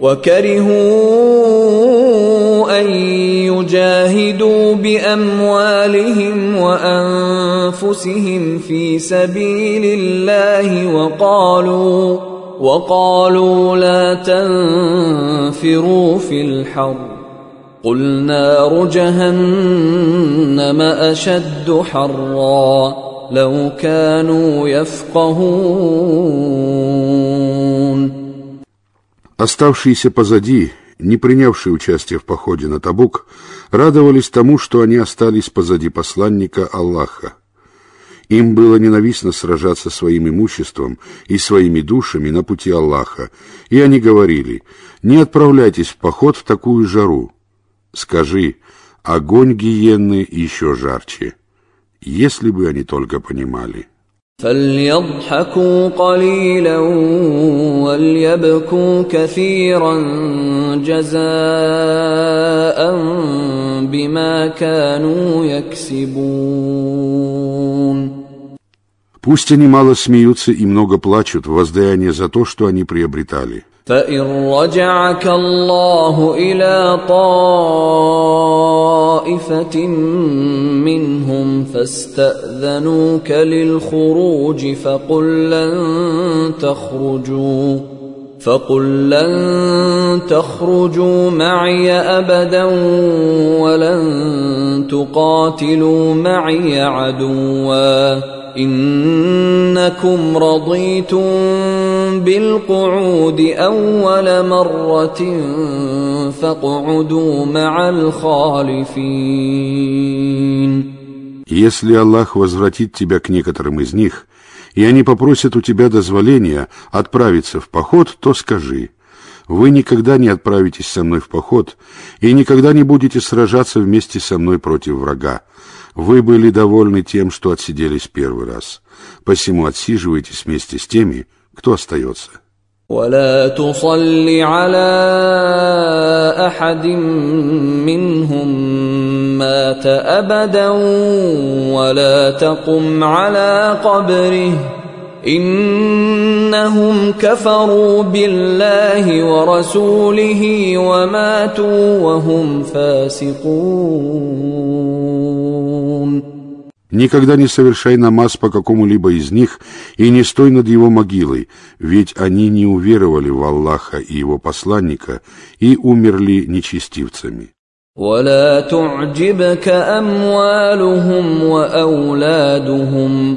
وكرهوا أن يجاهدوا بأموالهم وأنفسهم في سبيل الله وقالوا وقالوا لا تنفروا في الحرب قل نار جهنم أشد حرا لو كانوا يفقهون Оставшиеся позади, не принявшие участие в походе на Табук, радовались тому, что они остались позади посланника Аллаха. Им было ненавистно сражаться своим имуществом и своими душами на пути Аллаха, и они говорили, не отправляйтесь в поход в такую жару. Скажи, огонь гиенны еще жарче, если бы они только понимали. فليضحكوا قليلا وليبكوا كثيرا جزاء بما كانوا يكسبون Пусть они мало смеются и много плачут в воздаяние за то, что они приобретали. فإن رجعك الله إلى طائفة منهم فاستأذنوك للخروج فقل لن تخرجوا فقل لن تخرجوا معي أبدا ولن تقاتلوا معي عدواً إنكم رضيتم بالقعود أول مرة فاقعدوا مع الخالفين Если Аллах возвратит тебя к некоторым из них, и они попросят у тебя дозволения отправиться в поход, то скажи, вы никогда не отправитесь со мной в поход и никогда не будете сражаться вместе со мной против врага. Вы были довольны тем, что отсиделись первый раз. Посему отсиживайтесь вместе с теми, кто остается. ولا تصل على احد منهم مات ابدا ولا تقم على قبره انهم كفروا بالله ورسوله وماتوا وهم فاسقون Никогда не совершай намаз по какому-либо из них и не стой над его могилой, ведь они не уверовали в Аллаха и его посланника и умерли нечестивцами. ولا تعجبك اموالهم واولادهم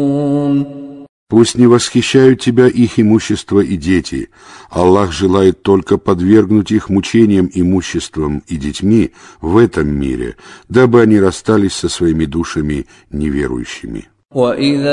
Пусть не восхищают тебя их имущество и дети. Аллах желает только подвергнуть их мучениям имуществом и детьми в этом мире, дабы они расстались со своими душами неверующими. وإذا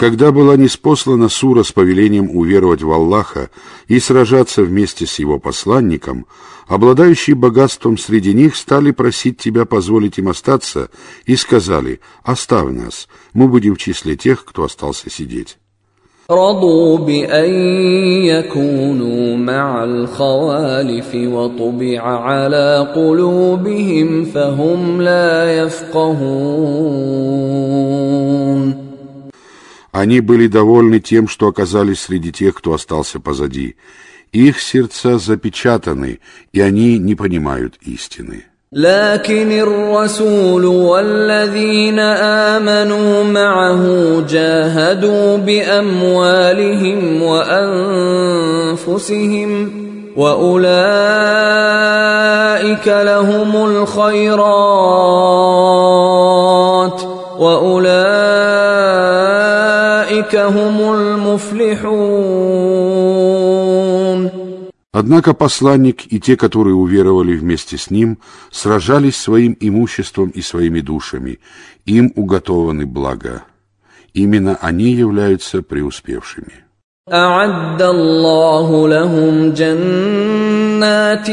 Когда была неспослана сура с повелением уверовать в Аллаха и сражаться вместе с его посланником, обладающие богатством среди них стали просить тебя позволить им остаться и сказали «Оставь нас, мы будем в числе тех, кто остался сидеть». رضوا بأن يكونوا مع الخوالف وطبع على قلوبهم فهم لا يفقهون Они были довольны тем, что оказались среди тех, кто остался позади. Их сердца запечатаны, и они не понимают истины. لكن الرسول والذين امنوا معه جاهدوا باموالهم وانفسهم واولئك لهم الخيرات واولئك هم المفلحون Однако посланник и те, которые уверовали вместе с ним, сражались своим имуществом и своими душами. Им уготованы блага. Именно они являются преуспевшими. أعد الله لهم جنات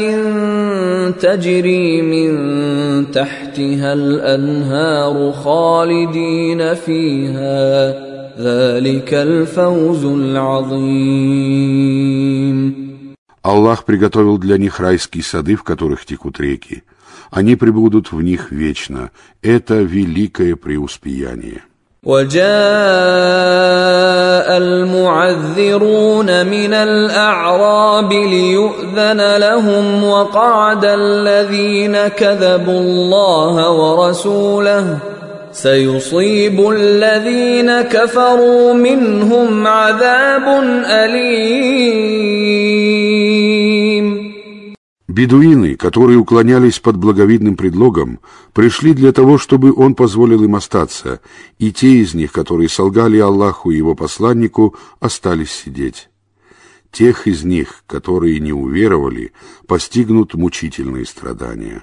تجري من تحتها الأنهار خالدين فيها ذلك الفوز العظيم Аллах приготовил для них райские сады, в которых текут реки. Они пребудут в них вечно. Это великое преуспеяние. وجاء المعذرون من الأعراب ليؤذن لهم وقعد الذين كذبوا الله ورسوله سيصيب الذين كفروا منهم عذاب أليم Бедуины, которые уклонялись под благовидным предлогом, пришли для того, чтобы он позволил им остаться, и те из них, которые солгали Аллаху и его посланнику, остались сидеть. Тех из них, которые не уверовали, постигнут мучительные страдания.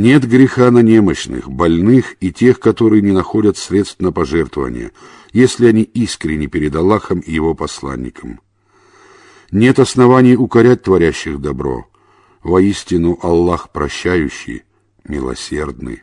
Нет греха на немощных, больных и тех, которые не находят средств на пожертвования, если они искренни перед Аллахом и его посланником. Нет оснований укорять творящих добро. Воистину Аллах прощающий, милосердный.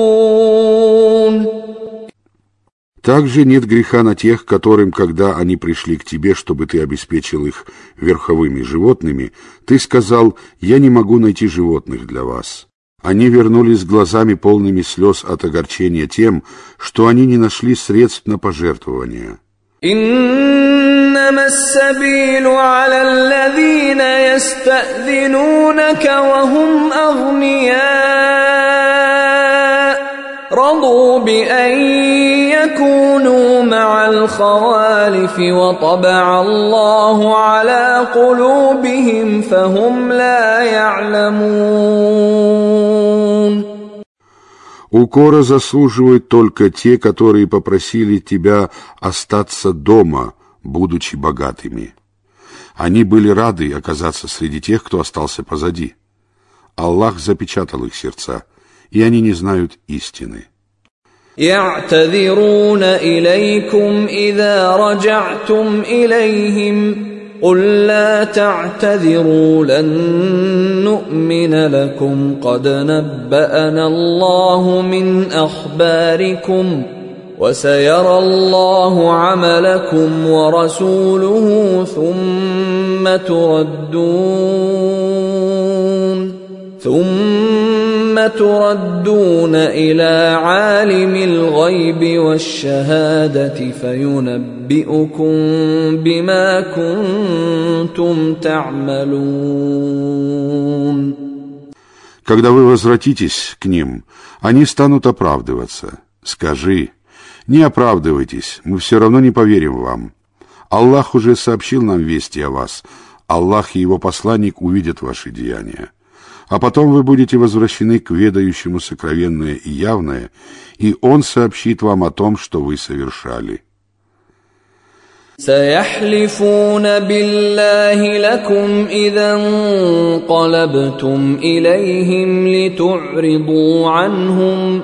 Также нет греха на тех, которым, когда они пришли к тебе, чтобы ты обеспечил их верховыми животными, ты сказал, я не могу найти животных для вас. Они вернулись с глазами полными слез от огорчения тем, что они не нашли средств на пожертвования. إنما السبيل على الذين يستأذنونك وهم أغنياء رضوا بأن يكونوا مع الخوالف وطبع الله على قلوبهم فهم لا يعلمون Укора заслуживают только те, которые попросили тебя остаться дома, будучи богатыми. Они были рады оказаться среди тех, кто остался позади. Аллах запечатал их сердца, и они не знают истины. يعتذرون إليكم إذا رجعتم إليهم قل لا تعتذروا لن نؤمن لكم قد نبأنا الله من أخباركم وسيرى الله عملكم ورسوله ثم تردون ثم تردون إلى عالم الغيب والشهادة فينبئكم بما كنتم تعملون Когда вы возвратитесь к ним, они станут оправдываться. Скажи, не оправдывайтесь, мы все равно не поверим вам. Аллах уже сообщил нам вести о вас. Аллах и его посланник увидят ваши деяния. А потом вы будете возвращены к ведающему сокровенное и явное, и он сообщит вам о том, что вы совершали. سيحلفون بالله لكم اذا انقلبتم اليهم لتعرضوا عنهم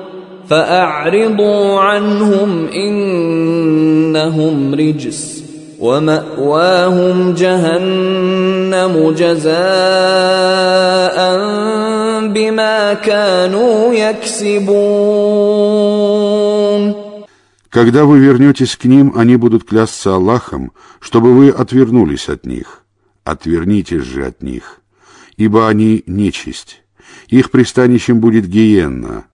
فاعرضوا عنهم انهم رجس وماواهم جهنم جزاء بما كانوا يكسبون Когда вы вернетесь к ним, они будут клясться Аллахом, чтобы вы отвернулись от них. Отвернитесь же от них, ибо они нечисть. Их пристанищем будет гиенна.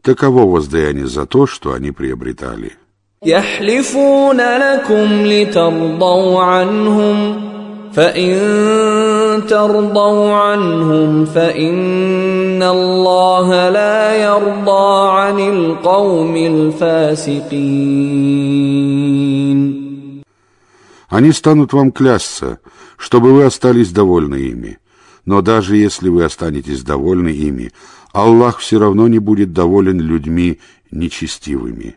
Таково воздаяние за то, что они приобретали. يحلفون لكم لترضوا عنهم فإن ترضوا عنهم فإن الله لا يرضى عن القوم الفاسقين Они станут вам клясться, чтобы вы остались довольны ими. Но даже если вы останетесь довольны ими, Аллах все равно не будет доволен людьми нечестивыми.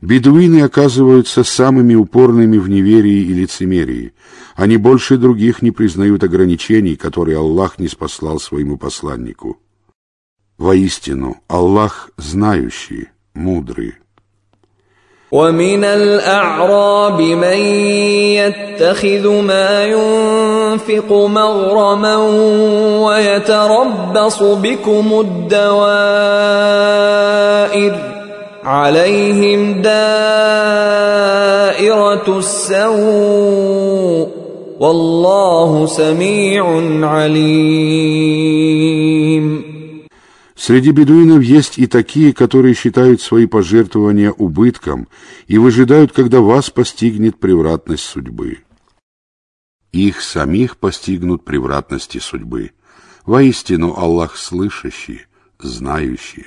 Бедуины оказываются самыми упорными в неверии и лицемерии. Они больше других не признают ограничений, которые Аллах не спаслал своему посланнику. Воистину, Аллах знающий, мудрый. ومن الأعراب من يتخذ ما ينفق مغرما ويتربص بكم الدوائر عليهم دائرة السوء والله سميع عليم Среди бедуинов есть и такие, которые считают свои пожертвования убытком и выжидают, когда вас постигнет превратность судьбы. Их самих постигнут превратности судьбы. Воистину Аллах слышащий, знающий.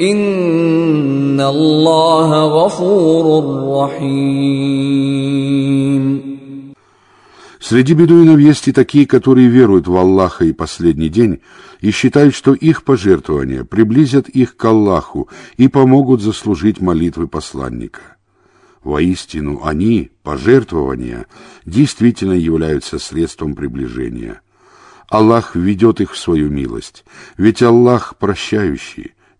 إن الله غفور رحيم Среди бедуинов есть и такие, которые веруют в Аллаха и последний день и считают, что их пожертвования приблизят их к Аллаху и помогут заслужить молитвы посланника. Воистину, они, пожертвования, действительно являются средством приближения. Аллах ведет их в свою милость, ведь Аллах прощающий,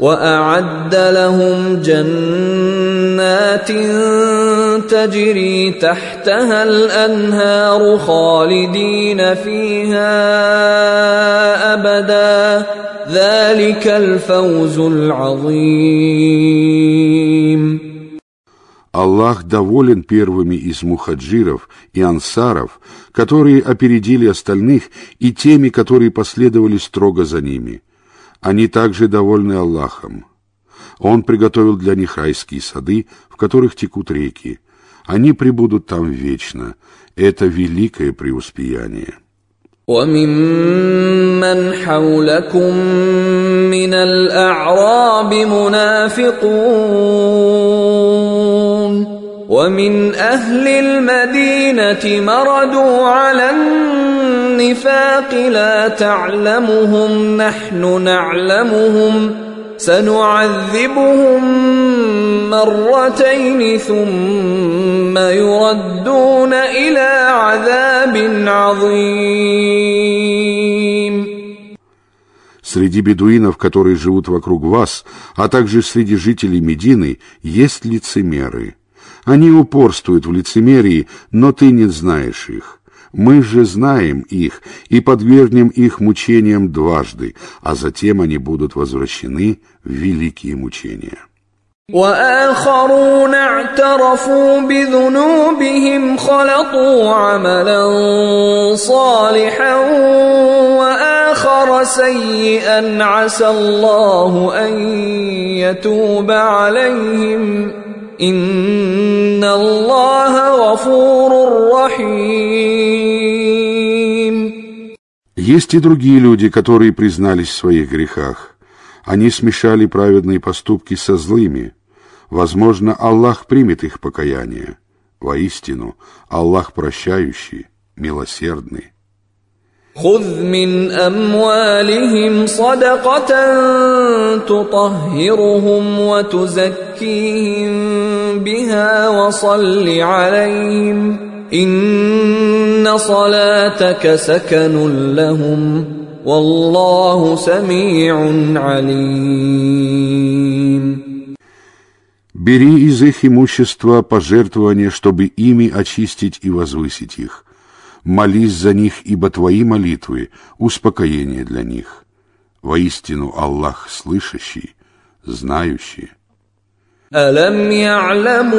وأعد لهم جنات تجري تحتها الأنهار خالدين فيها أبدا ذلك الفوز العظيم Аллах доволен первыми из мухаджиров и ансаров, которые опередили остальных, и теми, которые последовали строго за ними. Они также довольны Аллахом. Он приготовил для них райские сады, в которых текут реки. Они пребудут там вечно. Это великое преуспеяние. وممن ممن حولكم من الأعراب منافقون ومن أهل المدينة مردوا على النفاق لا تعلمهم نحن نعلمهم سنعذبهم مرتين ثم يردون إلى عذاب عظيم Среди бедуинов, которые живут вокруг вас, а также среди жителей Медины, есть лицемеры. Они упорствуют в лицемерии, но ты не знаешь их. Мы же знаем их и подвергнем их мучениям дважды, а затем они будут возвращены в великие мучения. واخرون اعترفوا بذنوبهم خلطوا عملا صالحا واخر سيئا عسى الله ان يتوب عليهم ان الله غفور رحيم Есть и другие люди, которые признались в своих грехах. Они смешали праведные поступки со злыми. Возможно, Аллах примет их покаяние. Воистину, Аллах прощающий, милосердный. خذ من اموالهم صدقه تطهرهم وتزكيهم بها وصل عليهم ان صلاتك سكن لهم والله سميع عليم Бери из их имущества пожертвования, чтобы ими очистить и возвысить их. Молись за них, ибо твои молитвы — успокоение для них. Воистину Аллах слышащий, знающий. ألم يعلموا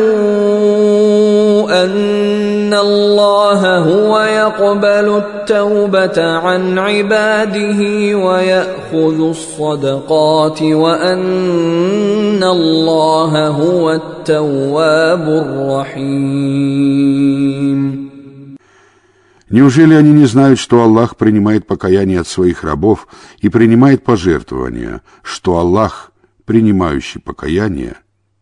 أن الله هو يقبل التوبة عن عباده ويأخذ الصدقات وأن الله هو التواب الرحيم Неужели они не знают, что Аллах принимает покаяние от своих рабов и принимает пожертвования, что Аллах, принимающий покаяние,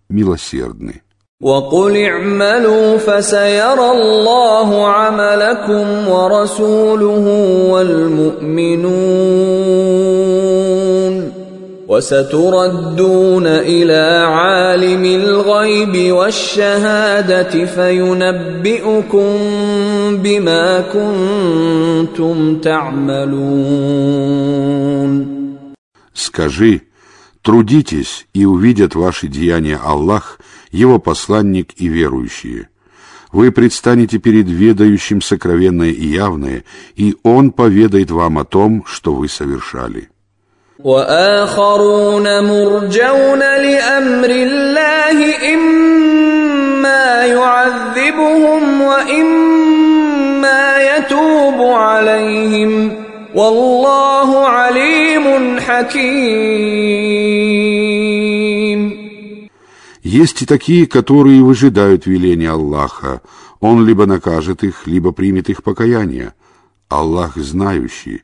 милосердный? وقل اعملوا فسيرى الله عملكم ورسوله والمؤمنون وستردون الى عالم الغيب والشهاده فينبئكم بما كنتم تعملون Скажи, трудитесь, и увидят ваши деяния Аллах, Его посланник и верующие. Вы предстанете перед ведающим сокровенное и явное, и Он поведает вам о том, что вы совершали. واخرون مرجون لامر الله اما يعذبهم واما يتوب عليهم والله عليم حكيم Есть и такие, которые выжидают веления Аллаха. Он либо накажет их, либо примет их покаяние. Аллах знающий,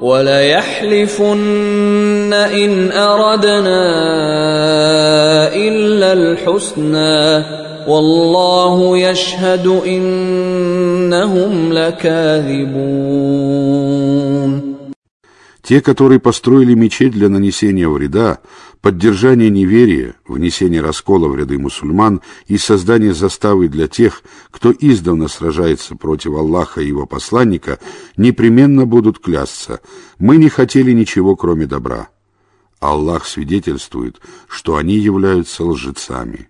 وليحلفن ان اردنا الا الحسنى والله يشهد انهم لكاذبون Те, которые построили мечеть для нанесения вреда, поддержания неверия, внесения раскола в ряды мусульман и создания заставы для тех, кто издавна сражается против Аллаха и его посланника, непременно будут клясться «Мы не хотели ничего, кроме добра». Аллах свидетельствует, что они являются лжецами.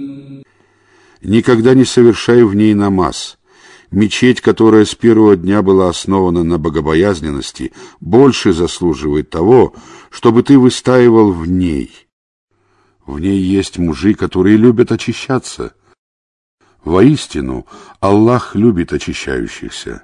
Никогда не совершай в ней намаз. Мечеть, которая с первого дня была основана на богобоязненности, больше заслуживает того, чтобы ты выстаивал в ней. В ней есть мужи, которые любят очищаться. Воистину, Аллах любит очищающихся.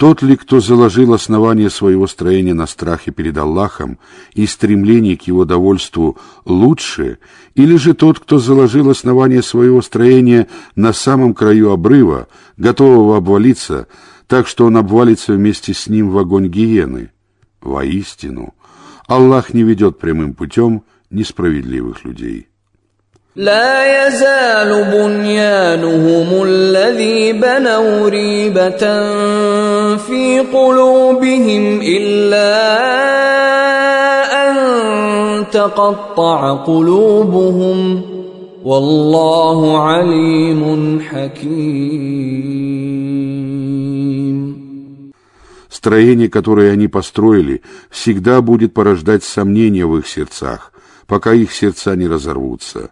Тот ли, кто заложил основание своего строения на страхе перед Аллахом и стремлении к его довольству лучше, или же тот, кто заложил основание своего строения на самом краю обрыва, готового обвалиться, так что он обвалится вместе с ним в огонь гиены? Воистину, Аллах не ведет прямым путем несправедливых людей. لا يزال بنيانهم الذي بنوا ريبة في قلوبهم إلا أن تقطع قلوبهم والله عليم حكيم Строение, которое они построили, всегда будет порождать сомнения в их сердцах, пока их сердца не разорвутся.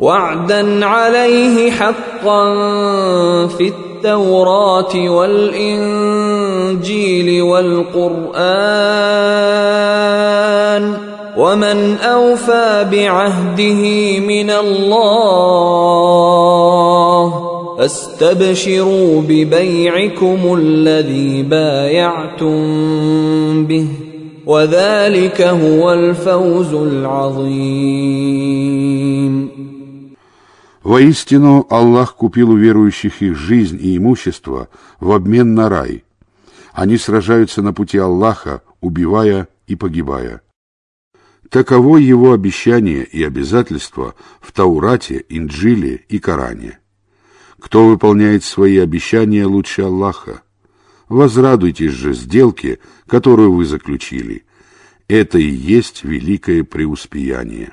وعدا عليه حقا في التوراه والانجيل والقران ومن اوفى بعهده من الله فاستبشروا ببيعكم الذي بايعتم به وذلك هو الفوز العظيم Воистину, Аллах купил у верующих их жизнь и имущество в обмен на рай. Они сражаются на пути Аллаха, убивая и погибая. Таково его обещание и обязательство в Таурате, Инджиле и Коране. Кто выполняет свои обещания лучше Аллаха? Возрадуйтесь же сделке, которую вы заключили. Это и есть великое преуспеяние.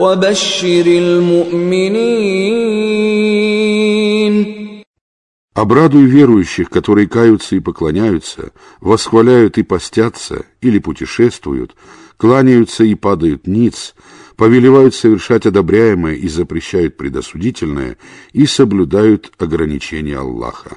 وبشر المؤمنين Обрадуй верующих, которые каются и поклоняются, восхваляют и постятся, или путешествуют, кланяются и падают ниц, повелевают совершать одобряемое и запрещают предосудительное, и соблюдают ограничения Аллаха.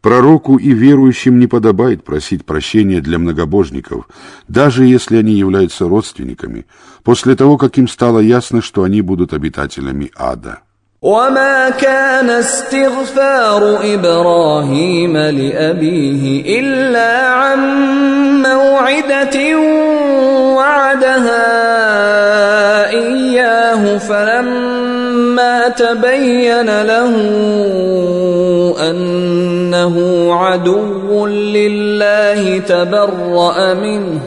Пророку и верующим не подобает просить прощения для многобожников, даже если они являются родственниками, после того, как им стало ясно, что они будут обитателями ада. وما كان استغفار ابراهيم لابيه الا عن موعده وعدها اياه فلما تبين له انه عدو لله تبرا منه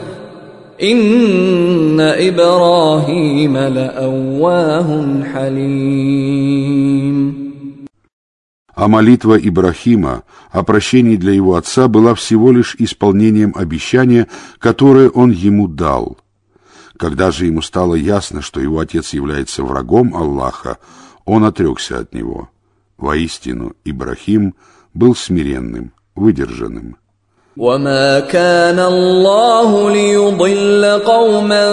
إن إبراهيم لأواه حليم А молитва Ибрахима о прощении для его отца была всего лишь исполнением обещания, которое он ему дал. Когда же ему стало ясно, что его отец является врагом Аллаха, он отрекся от него. Воистину, Ибрахим был смиренным, выдержанным. وما كان الله ليضل قوما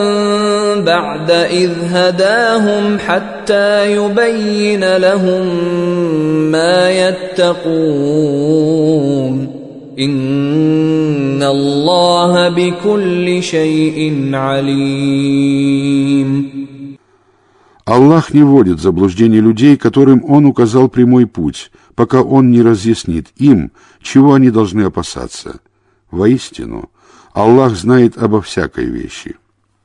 بعد اذ هداهم حتى يبين لهم ما يتقون ان الله بكل شيء عليم Аллах не вводит в заблуждение людей, которым Он указал прямой путь, пока Он не разъяснит им, чего они должны опасаться – Воистину, Аллах знает обо всякой вещи.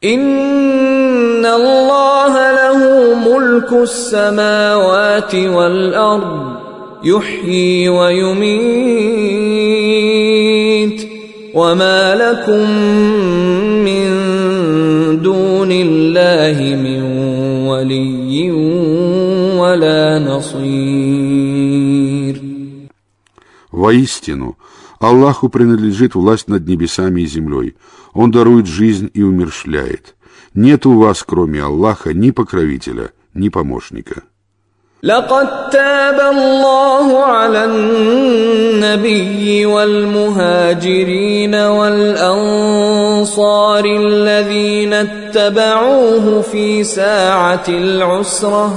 إن الله له ملك السماوات والأرض يحيي ويميت وما لكم من دون الله من ولي ولا نصير Воистину, Аллаху принадлежит власть над небесами и землей. Он дарует жизнь и умершляет. Нет у вас, кроме Аллаха, ни покровителя, ни помощника. لقد تاب الله على النبي والمهاجرين والأنصار الذين اتبعوه في ساعة العسرة.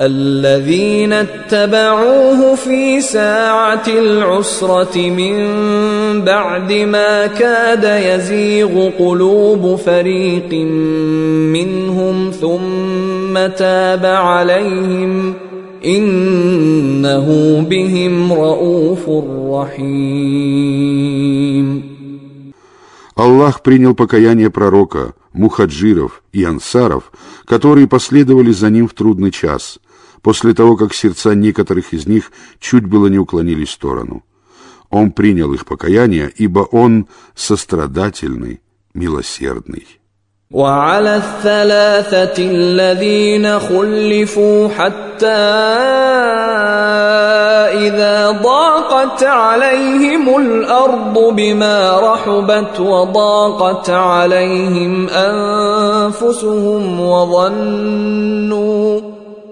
الذين اتبعوه في ساعة العسرة من بعد ما كاد يزيغ قلوب فريق منهم ثم تاب عليهم إنه بهم رؤوف رحيم Аллах принял покаяние пророка, мухаджиров и ансаров, которые последовали за ним в трудный час – после того, как сердца некоторых из них чуть было не уклонились в сторону. Он принял их покаяние, ибо он сострадательный, милосердный. وعلى الثلاثة الذين خلفوا حتى إذا ضاقت عليهم الأرض بما رحبت وضاقت عليهم أنفسهم وظنوا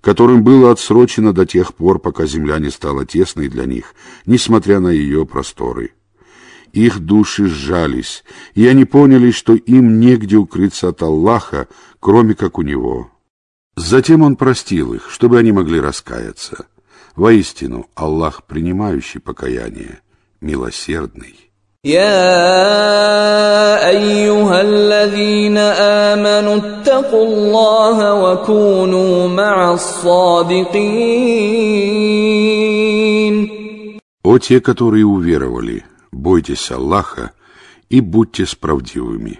которым было отсрочено до тех пор, пока земля не стала тесной для них, несмотря на ее просторы. Их души сжались, и они поняли, что им негде укрыться от Аллаха, кроме как у Него. Затем Он простил их, чтобы они могли раскаяться. Воистину, Аллах, принимающий покаяние, милосердный. يا ايها الذين امنوا اتقوا الله وكونوا مع الصادقين О те, которые уверовали, бойтесь Аллаха и будьте справедливыми.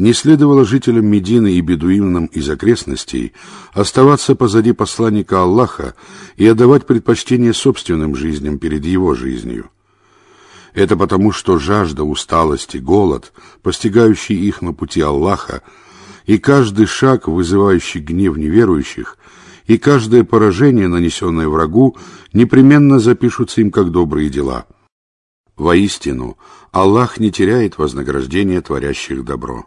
Не следовало жителям Медины и бедуинам из окрестностей оставаться позади посланника Аллаха и отдавать предпочтение собственным жизням перед его жизнью. Это потому, что жажда, усталость и голод, постигающий их на пути Аллаха, и каждый шаг, вызывающий гнев неверующих, и каждое поражение, нанесенное врагу, непременно запишутся им как добрые дела. Воистину, Аллах не теряет вознаграждения творящих добро.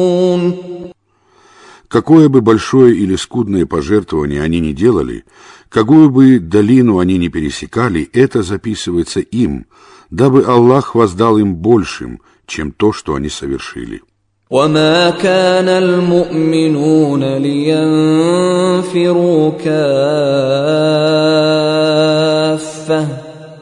Какое бы большое или скудное пожертвование они ни делали, какую бы долину они ни пересекали, это записывается им, дабы Аллах воздал им большим, чем то, что они совершили. وما كان المؤمنون لينفروا كافه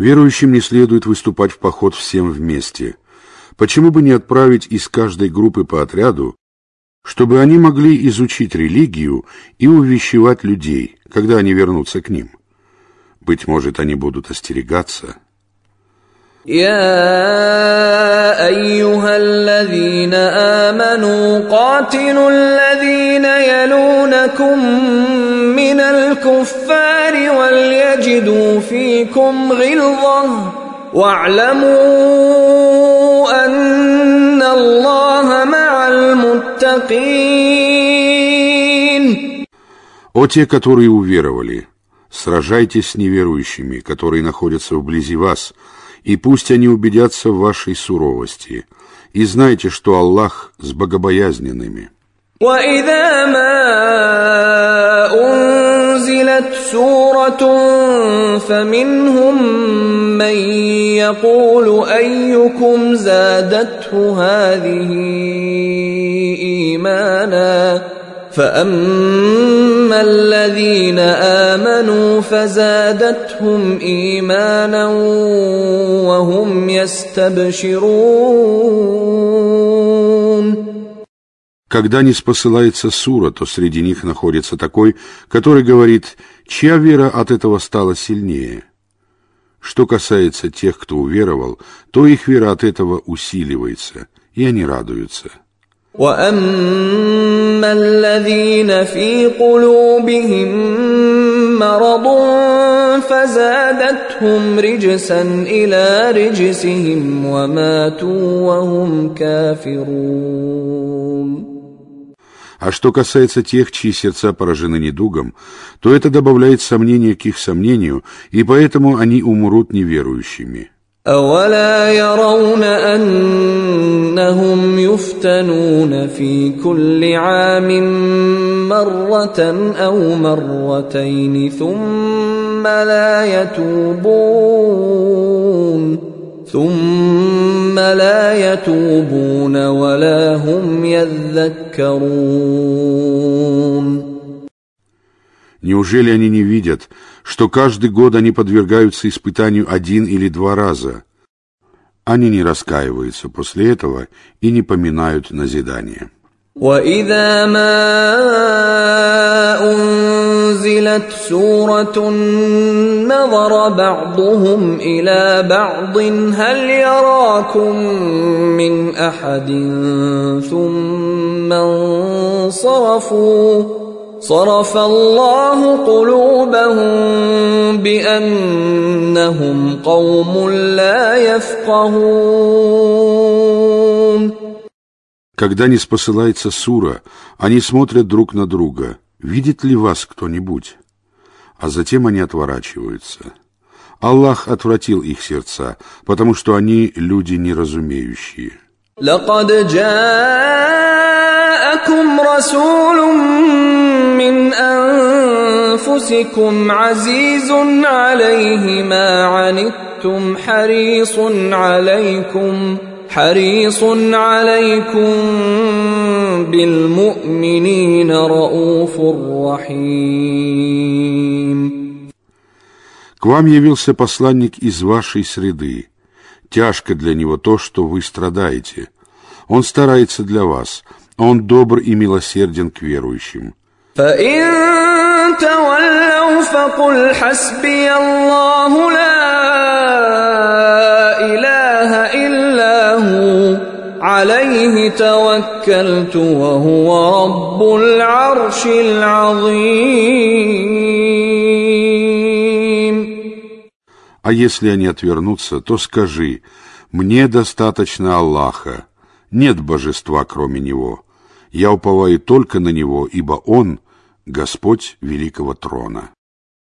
Верующим не следует выступать в поход всем вместе. Почему бы не отправить из каждой группы по отряду, чтобы они могли изучить религию и увещевать людей, когда они вернутся к ним? Быть может, они будут остерегаться. يا ايها الذين امنوا قاتلوا الذين يلونكم من الكفار وليجدوا فيكم غلظه واعلموا ان الله مع المتقين О те, которые уверовали, сражайтесь с неверующими, которые находятся вблизи вас, и пусть они убедятся в вашей суровости, и знайте, что Аллах с богобоязненными. وإذا ما أنزلت سورة فمنهم من يقول أيكم زادته هذه إيمانا فاما الذين امنوا فزادتهم ايمانا وهم يستبشرون Когда не спосылается сура, то среди них находится такой, который говорит, чья вера от этого стала сильнее. Что касается тех, кто уверовал, то их вера от этого усиливается, и они радуются. واما الذين في قلوبهم مرض فزادتهم رجسا الى رجسهم وماتوا وهم كافرون А что касается тех, чьи сердца поражены недугом, то это добавляет сомнения к их сомнению, и поэтому они умрут неверующими. أولا يرون أنهم يفتنون في كل عام مرة أو مرتين ثم لا يتوبون ثم لا يتوبون ولا هم يذكرون Неужели они не видят, что каждый год они подвергаются испытанию один или два раза, Они не раскаиваются после этого и не поминают назидание. وإذا ما أنزلت سورة نظر بعضهم إلى بعض هل يراكم من أحد ثم انصرفوا صرف الله قلوبهم بأنهم قوم لا يفقهون Когда не спосылается сура, они смотрят друг на друга. Видит ли вас кто-нибудь? А затем они отворачиваются. Аллах отвратил их сердца, потому что они люди неразумеющие. لقد جاءكم رسول من أنفسكم عزيز عليه ما عنتم حريص عليكم حريص عليكم بالمؤمنين رؤوف رحيم К вам явился посланник из вашей среды. Тяжко для него то, что вы страдаете. Он старается для вас. он добр и милосерден к верующим. А если они отвернутся, то скажи, «Мне достаточно Аллаха, нет божества кроме Него». Я уповаю только на Него, ибо Он — Господь великого трона.